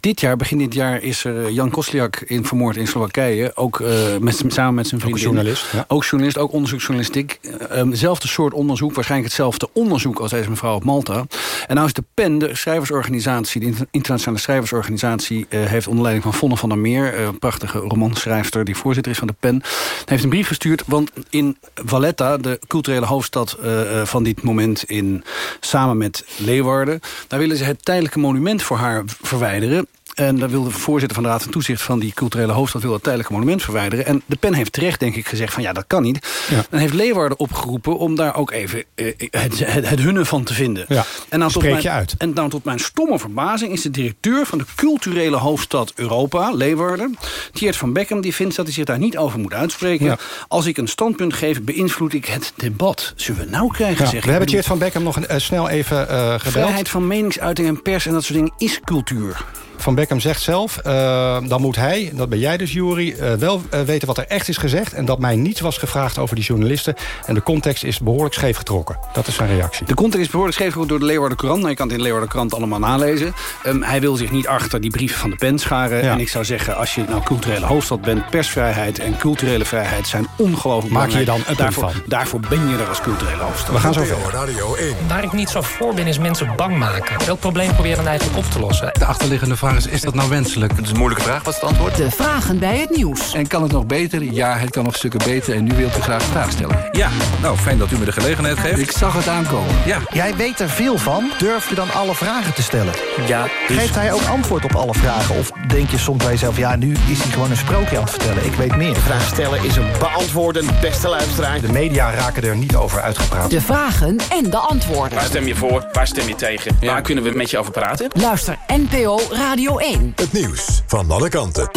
dit jaar, begin dit jaar, is er Jan Kosliak in vermoord in Slowakije. Ook met, samen met zijn vriendin. Ook journalist. Ja. Ook journalist, ook onderzoeksjournalistiek. Um, hetzelfde soort onderzoek, waarschijnlijk hetzelfde onderzoek als deze mevrouw op Malta. En nou is de PEN, de schrijversorganisatie, de internationale schrijversorganisatie, heeft onder leiding van Vonne van der Meer, prachtige romanschrijfster... die voorzitter is van de PEN, heeft een brief gestuurd. Want in Valletta, de culturele hoofdstad uh, van dit moment... In, samen met Leeuwarden... daar willen ze het tijdelijke monument voor haar verwijderen. En daar wil de voorzitter van de Raad van Toezicht... van die culturele hoofdstad wil het tijdelijke monument verwijderen. En de pen heeft terecht, denk ik, gezegd van ja, dat kan niet. Ja. Dan heeft Leeuwarden opgeroepen om daar ook even eh, het, het, het, hunne van te vinden. Ja. En dan Spreek tot mijn, je uit. En dan tot mijn stomme verbazing is de directeur van de culturele hoofdstad Europa, Leeuwarden... Thiert van Beckham, die vindt dat hij zich daar niet over moet uitspreken. Ja. Als ik een standpunt geef, beïnvloed ik het debat. Zullen we nou krijgen, ja. zeg We hebben Thiert van Beckham nog een, uh, snel even uh, gebeld. Vrijheid van meningsuiting en pers en dat soort dingen is cultuur. Van Beckham zegt zelf, uh, dan moet hij, dat ben jij dus Jury... Uh, wel uh, weten wat er echt is gezegd... en dat mij niets was gevraagd over die journalisten. En de context is behoorlijk scheef getrokken. Dat is zijn reactie. De context is behoorlijk scheef getrokken door de Leeuwarden Courant. Nou, je kan het in de Leeuwarden Courant allemaal nalezen. Um, hij wil zich niet achter die brieven van de pen scharen. Ja. En ik zou zeggen, als je nou culturele hoofdstad bent... persvrijheid en culturele vrijheid zijn ongelooflijk Maak je dan een daarvoor, van. daarvoor ben je er als culturele hoofdstad. We gaan zo verder. Radio 1. Waar ik niet zo voor ben, is mensen bang maken. Welk probleem proberen eigenlijk op te lossen? De achterliggende vraag is, is dat nou wens? Het is een moeilijke vraag, wat is het antwoord? De vragen bij het nieuws. En kan het nog beter? Ja, het kan nog stukken beter. En nu wilt u graag een vraag stellen. Ja, nou, fijn dat u me de gelegenheid geeft. Ik zag het aankomen. Ja. Jij weet er veel van. Durf je dan alle vragen te stellen? Ja. Dus... Geeft hij ook antwoord op alle vragen? Of denk je soms bij jezelf, ja, nu is hij gewoon een sprookje aan het vertellen. Ik weet meer. De vraag stellen is een beantwoorden, beste luisteraar. De media raken er niet over uitgepraat. De vragen en de antwoorden. Waar stem je voor? Waar stem je tegen? Ja. Waar kunnen we met je over praten? Luister NPO Radio 1. Het nieuws van alle kanten.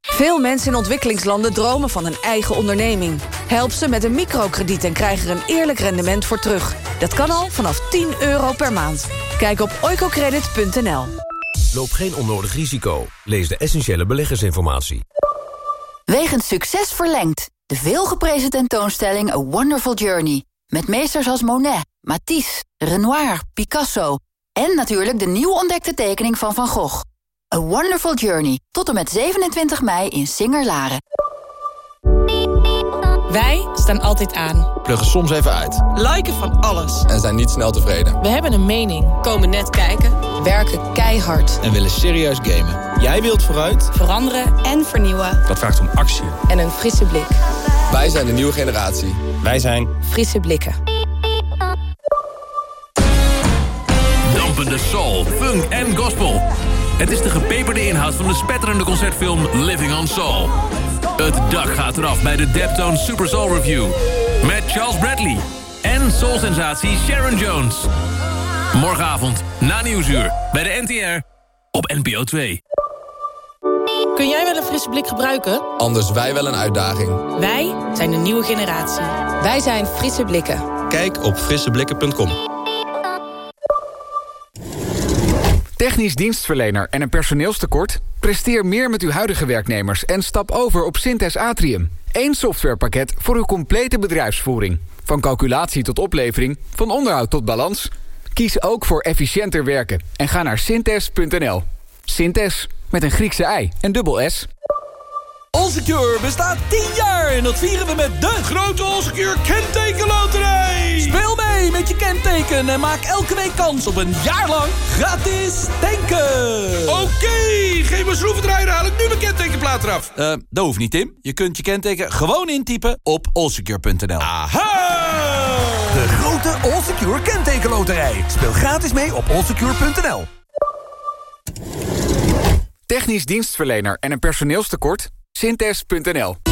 Veel mensen in ontwikkelingslanden dromen van een eigen onderneming. Help ze met een microkrediet en krijg er een eerlijk rendement voor terug. Dat kan al vanaf 10 euro per maand. Kijk op oicocredit.nl. Loop geen onnodig risico. Lees de essentiële beleggersinformatie. Wegens succes verlengd. De veelgeprezen tentoonstelling A Wonderful Journey. Met meesters als Monet, Matisse, Renoir, Picasso... En natuurlijk de nieuw ontdekte tekening van Van Gogh. A Wonderful Journey. Tot en met 27 mei in Singer-Laren. Wij staan altijd aan. Pluggen soms even uit. Liken van alles. En zijn niet snel tevreden. We hebben een mening. Komen net kijken. Werken keihard. En willen serieus gamen. Jij wilt vooruit. Veranderen en vernieuwen. Dat vraagt om actie. En een frisse blik. Wij zijn de nieuwe generatie. Wij zijn Frisse blikken. Dampende soul, funk en gospel. Het is de gepeperde inhoud van de spetterende concertfilm Living on Soul. Het dak gaat eraf bij de Deptone Super Soul Review. Met Charles Bradley en soul-sensatie Sharon Jones. Morgenavond, na Nieuwsuur, bij de NTR, op NPO 2. Kun jij wel een frisse blik gebruiken? Anders wij wel een uitdaging. Wij zijn de nieuwe generatie. Wij zijn Frisse Blikken. Kijk op frisseblikken.com. Technisch dienstverlener en een personeelstekort? Presteer meer met uw huidige werknemers en stap over op Synthes Atrium. Eén softwarepakket voor uw complete bedrijfsvoering. Van calculatie tot oplevering, van onderhoud tot balans. Kies ook voor efficiënter werken en ga naar synthes.nl. Synthes, met een Griekse ei en dubbel S. Allsecure bestaat 10 jaar en dat vieren we met de grote Allsecure kentekenloterij. Speel mee met je kenteken en maak elke week kans op een jaar lang gratis tanken. Oké, geef me schroevendraaier, haal ik nu mijn kentekenplaat eraf. Eh, dat hoeft niet, Tim. Je kunt je kenteken gewoon intypen op allsecure.nl. Aha! De grote Allsecure kentekenloterij. Speel gratis mee op allsecure.nl. Technisch dienstverlener en een personeelstekort? Synthes.nl